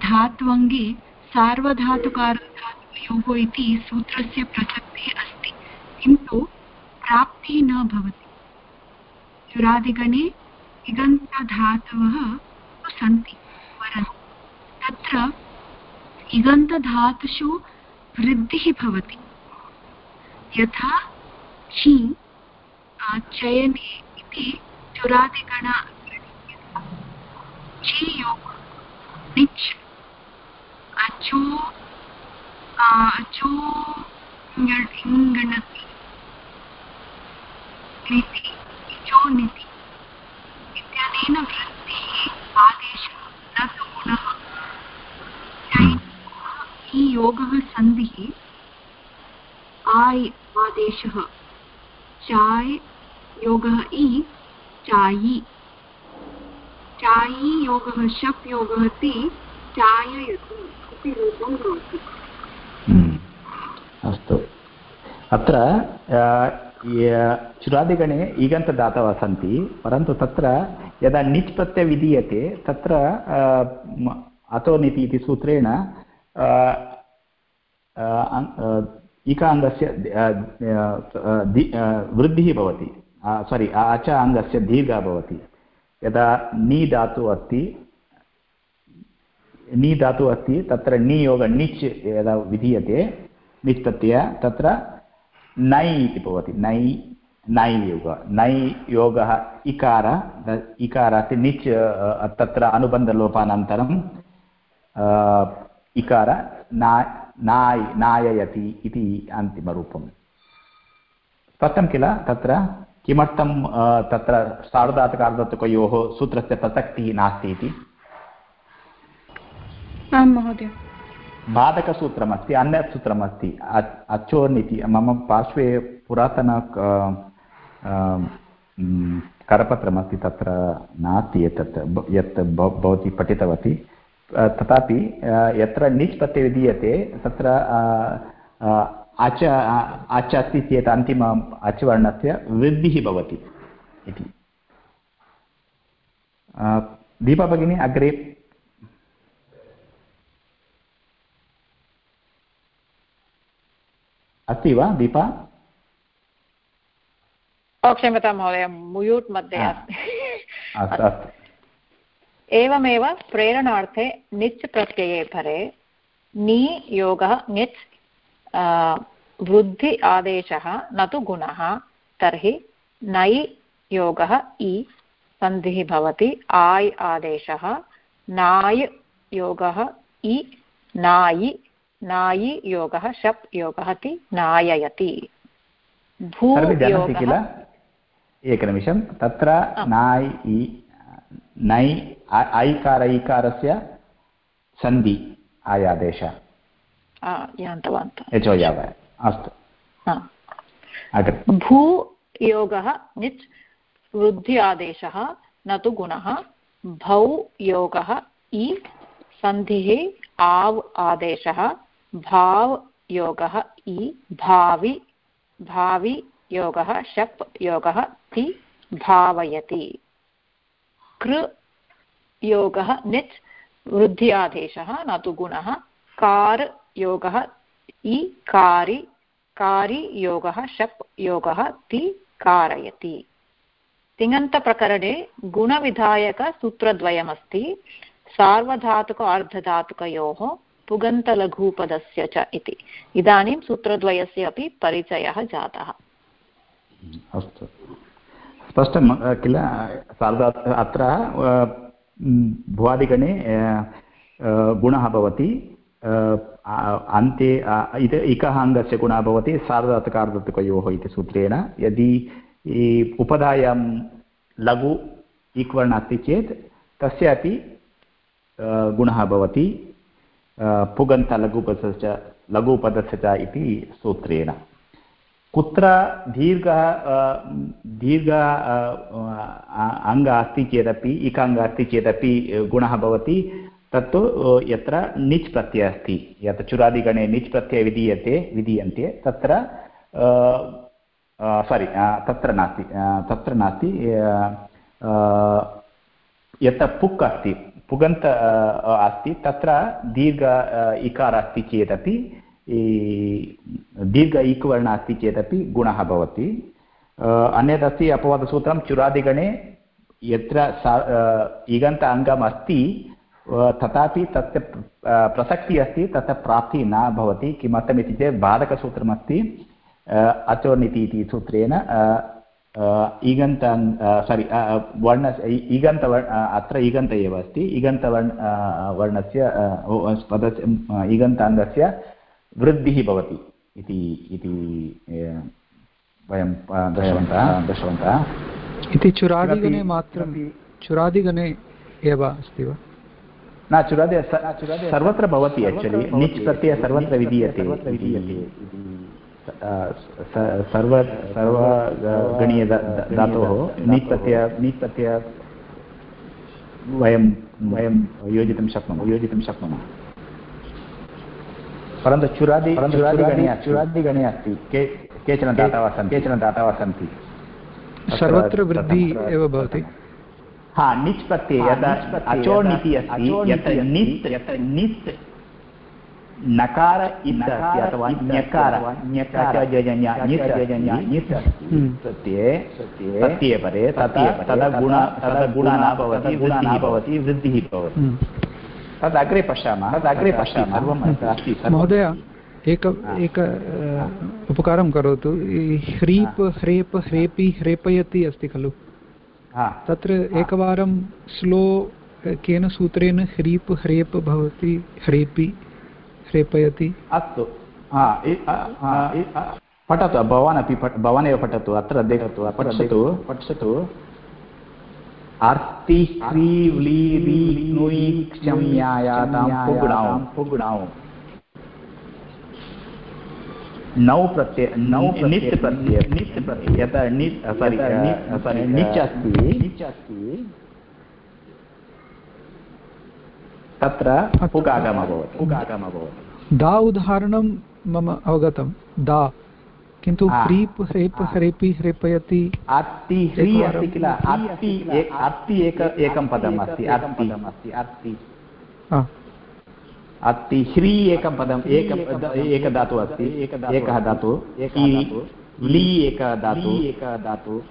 धात्वङ्गे सार्वधातुकारधातुयोः इति सूत्रस्य प्रसक्तिः अस्ति, किन्तु प्राप्तिः न भवति। चुरादिगणे इगन्तधातवः सन्ति, परन्तु तत्र इगन्तधातुषु वृद्धिः भवति। यथा हि चयने इति चुरादिगण निच् अचो अचो इङ्गणति नीति गुणः योगः सन्धिः, आय् आदेशः, चाय् योगः इ चायि। चायि योगः, शप् योगः ति चाययतु। अस्तु अत्र चुरादिगणे इगन्तदातवः सन्ति परन्तु तत्र यदा निच् प्रत्यय विधीयते तत्र अतोनिति इति सूत्रेण इकाङ्गस्य वृद्धिः भवति सारि अच अङ्गस्य दीर्घः भवति यदा नी धातुः अस्ति नी धातुः अस्ति तत्र नियोग णिच् यदा विधीयते णिच् प्रत्यय तत्र नै इति भवति नै नै योग नै योगः इकार इकार अस्ति णिच् तत्र अनुबन्धलोपानन्तरं इकार ना नाय् नाययति इति अन्तिमरूपं स्पष्टं किल तत्र किमर्थं तत्र सार्वधातुकार्धत्वयोः सूत्रस्य प्रसक्तिः नास्ति इति आं, महोदय। बाधकसूत्रमस्ति अन्यत् सूत्रमस्ति अचोर्न् इति मम पार्श्वे पुरातन करपत्रमस्ति, तत्र नास्ति एतत् यत् भवती पठितवती। तथापि यत्र निच् प्रत्यय विधीयते, तत्र अच अच अस्ति चेत् अन्तिम अचवर्णस्य वृद्धिः भवति इति। दीपा भगिनी, अग्रे अस्ति वा दीपा? क्षम्यतां महोदय म्यूट् मध्ये अस्ति। एवमेव प्रेरणार्थे निच् प्रत्यये परे नि योगः ङिच् वृद्धि आदेशः न तु गुणः तर्हि नै योगः इ सन्धिः भवति आय् आदेशः नाय् योगः इ नायि नायि योगः शप् योगः इति नाययति। भू किल? एकनिमिषं। तत्र नाय् इ नै ऐकार ऐकारस्य सन्धि आयादेश। अस्तु। भू योगः निच् वृद्धि आदेशः न तु गुणः। भौ योगः इ सन्धिः आव् आदेशः। भाव् योगः इ, भावि भावि योगः, शप् योगः, ति, भावयति। कृ योगः, निच् वृद्धि आदेशः न तु गुणः। कार् योगः, इ, कारि कारि योगः, शप् योगः, ति, कारयति। तिङन्तप्रकरणे गुणविधायकसूत्रद्वयमस्ति। सार्वधातुक अर्धधातुकयोः पुगन्तलघुपदस्य च इति। इदानीं सूत्रद्वयस्य अपि परिचयः जातः। अस्तु। स्पष्टं किल अत्र भुवादिगणे गुणः भवति अन्ते इत इकः अङ्गस्य गुणः भवति सार्धातुकार्धतुकयोः इति सूत्रेण। यदि उपधायां लघु इक्वर्ण अस्ति चेत्, तस्य अपि गुणः भवति। पुगन्तलघुपदस्य लघुपदस्य च इति सूत्रेण। कुत्र दीर्घः दीर्घ अङ्ग अस्ति चेदपि, इकाङ्ग अस्ति चेदपि गुणः भवति, तत्तु यत्र निच् प्रत्ययः अस्ति। यत् चुरादिगणे निच् प्रत्ययः विधीयते, विधीयन्ते, तत्र सारि तत्र नास्ति तत्र नास्ति यत्र पुक् अस्ति। पुगन्त अस्ति। तत्र दीर्घ इकार अस्ति चेदपि दीर्घ इक्वर्ण अस्ति चेदपि गुणः भवति। अन्यदस्ति अपवादसूत्रं चुरादिगणे यत्र इगन्त अङ्गम् अस्ति तथापि तस्य प्रसक्तिः अस्ति तत्र प्राप्तिः न भवति। किमर्थमिति चेत् बाधकसूत्रमस्ति अचोर्निति इति सूत्रेण इगन्त सारि वर्ण इगन्तवर्ण अत्र इगन्त एव अस्ति। इगन्तवर्ण वर्णस्य पदस्य इगन्ताङ्गस्य वृद्धिः भवति इति इति वयं दृष्टवन्तः। दृष्टवन्तः। इति चुरादिगणे मात्रं चुरादिगणे एव अस्ति वा? न चुरादि सर्वत्र भवति आक्चुलि निच् प्रत्ययः सर्वत्र विधीयते विधीयते सर्व सर्वगणीय धातोः नीत् प्रत्यय नीत् प्रत्यय वयं वयं योजितुं शक्नुमः योजितुं शक्नुमः परन्तु चुरादि चुरादिगणे चुरादिगणे अस्ति के केचन दातावः सन्ति केचन दातावः सन्ति सर्वत्र वृद्धि एव भवति हा निच् प्रत्यये यदा अचोणिति अस्ति यत् नित् यत् नित् नकार अथवा ञकार प्रत्यये प्रत्यये परे तदा तदा गुण तदा गुणः न भवति वृद्धिः भवति। वृद्धिः भवति। तद् अग्रे पश्यामः। तद् अग्रे पश्यामः। सर्वम् अस्ति महोदय एक एक उपकारं करोतु। ह्रीप् ह्रेप् ह्रेपि ह्रेपयति अस्ति खलु। तत्र एकवारं स्लो केन सूत्रेण ह्रीप् ह्रेप् भवति ह्रेपि। ह्रेपयति अस्तु। पठतु भवान् अपि भवान् एव पठतु अत्र देखतु पठतु पठतु। आर्ति ह्री व्ली री नुयि क्षम्यायातां पुग्णाौ पुग्णाौ नौ प्रत्यय नौ नित् प्रत्यय नित् प्रत्यय यथा नित् सारि सारि निच् अस्ति निच् अस्ति तत्र पुगागम अभवत् पुगागम अभवत् दा उदाहरणं मम अवगतं। दा। किन्तु ह्रीप् ह्रेप् ह्रेपि ह्रेपयति अर्ति ह्री अस्ति किल? अर्ति अर्ति एक एकं पदम् अस्ति। अस्ति। अस्ति ह्री एकं पदम्। एक एकधातुः अस्ति। एकः धातुः ली एकः धातु। एकः धातु।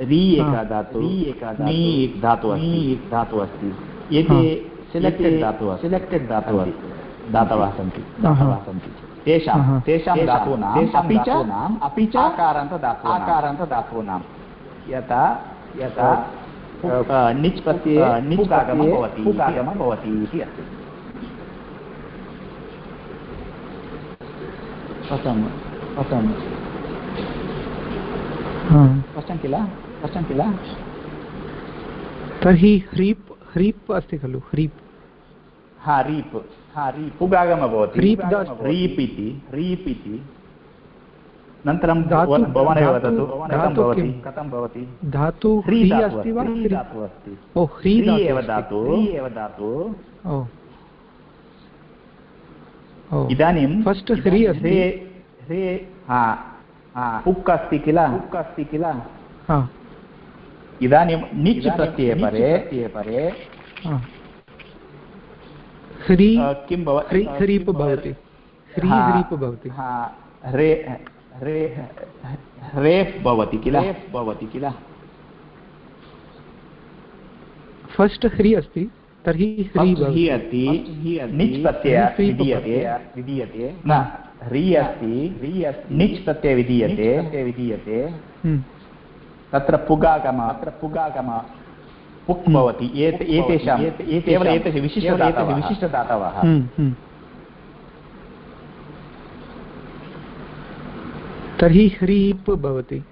री एकः धातु। नी एक धातुः। अस्ति धातुः। अस्ति। एते सिलेक्टेड् धातुः सिलेक्टेड् दातवः सन्ति दातवः सन्ति तेषां तेषां धातूनाम् अपि च अपि च आकारान्तधातु आकारान्तधातूनां यथा यथा निच् प्रत्यये आगमः भवति भवति इति अस्ति स्पष्टं किल स्पष्टं किल तर्हि ह्रीप् ह्रीप् अस्ति खलु ह्रीप् हा रीप् हा रीप् पुगागमः भवति रीप् इति रीप् इति अनन्तरं भवानेव वदतु कथं भवति कथं भवति धातु ह्री अस्ति वा धातुः अस्ति ओ ह्री एव धातु एव धातु इदानीं फस्ट् ह्री अस्ति ह्रे हा पुक् अस्ति किल पुक् अस्ति किल इदानीं निच् प्रत्यये परे परे हा। ह्री किं भवति ह्री ह्रीप् भवति। ह्री ह्रीप् भवति। रे रे रेफ् भवति किल? भवति किल? फस्ट् ह्री अस्ति तर्हि ह्री First हि अस्ति निच् प्रत्यय विधीयते। विधीयते। न ह्री अस्ति ह्री अस्ति। निच् प्रत्यय विधीयते विधीयते। तत्र पुगागम अत्र पुगागम। पुक् भवति एत एतेषां केवल एतेषु विशिष्टदातवः। विशिष्टदातवः। हम्म, हम्म। तर्हि ह्रीप् भवति।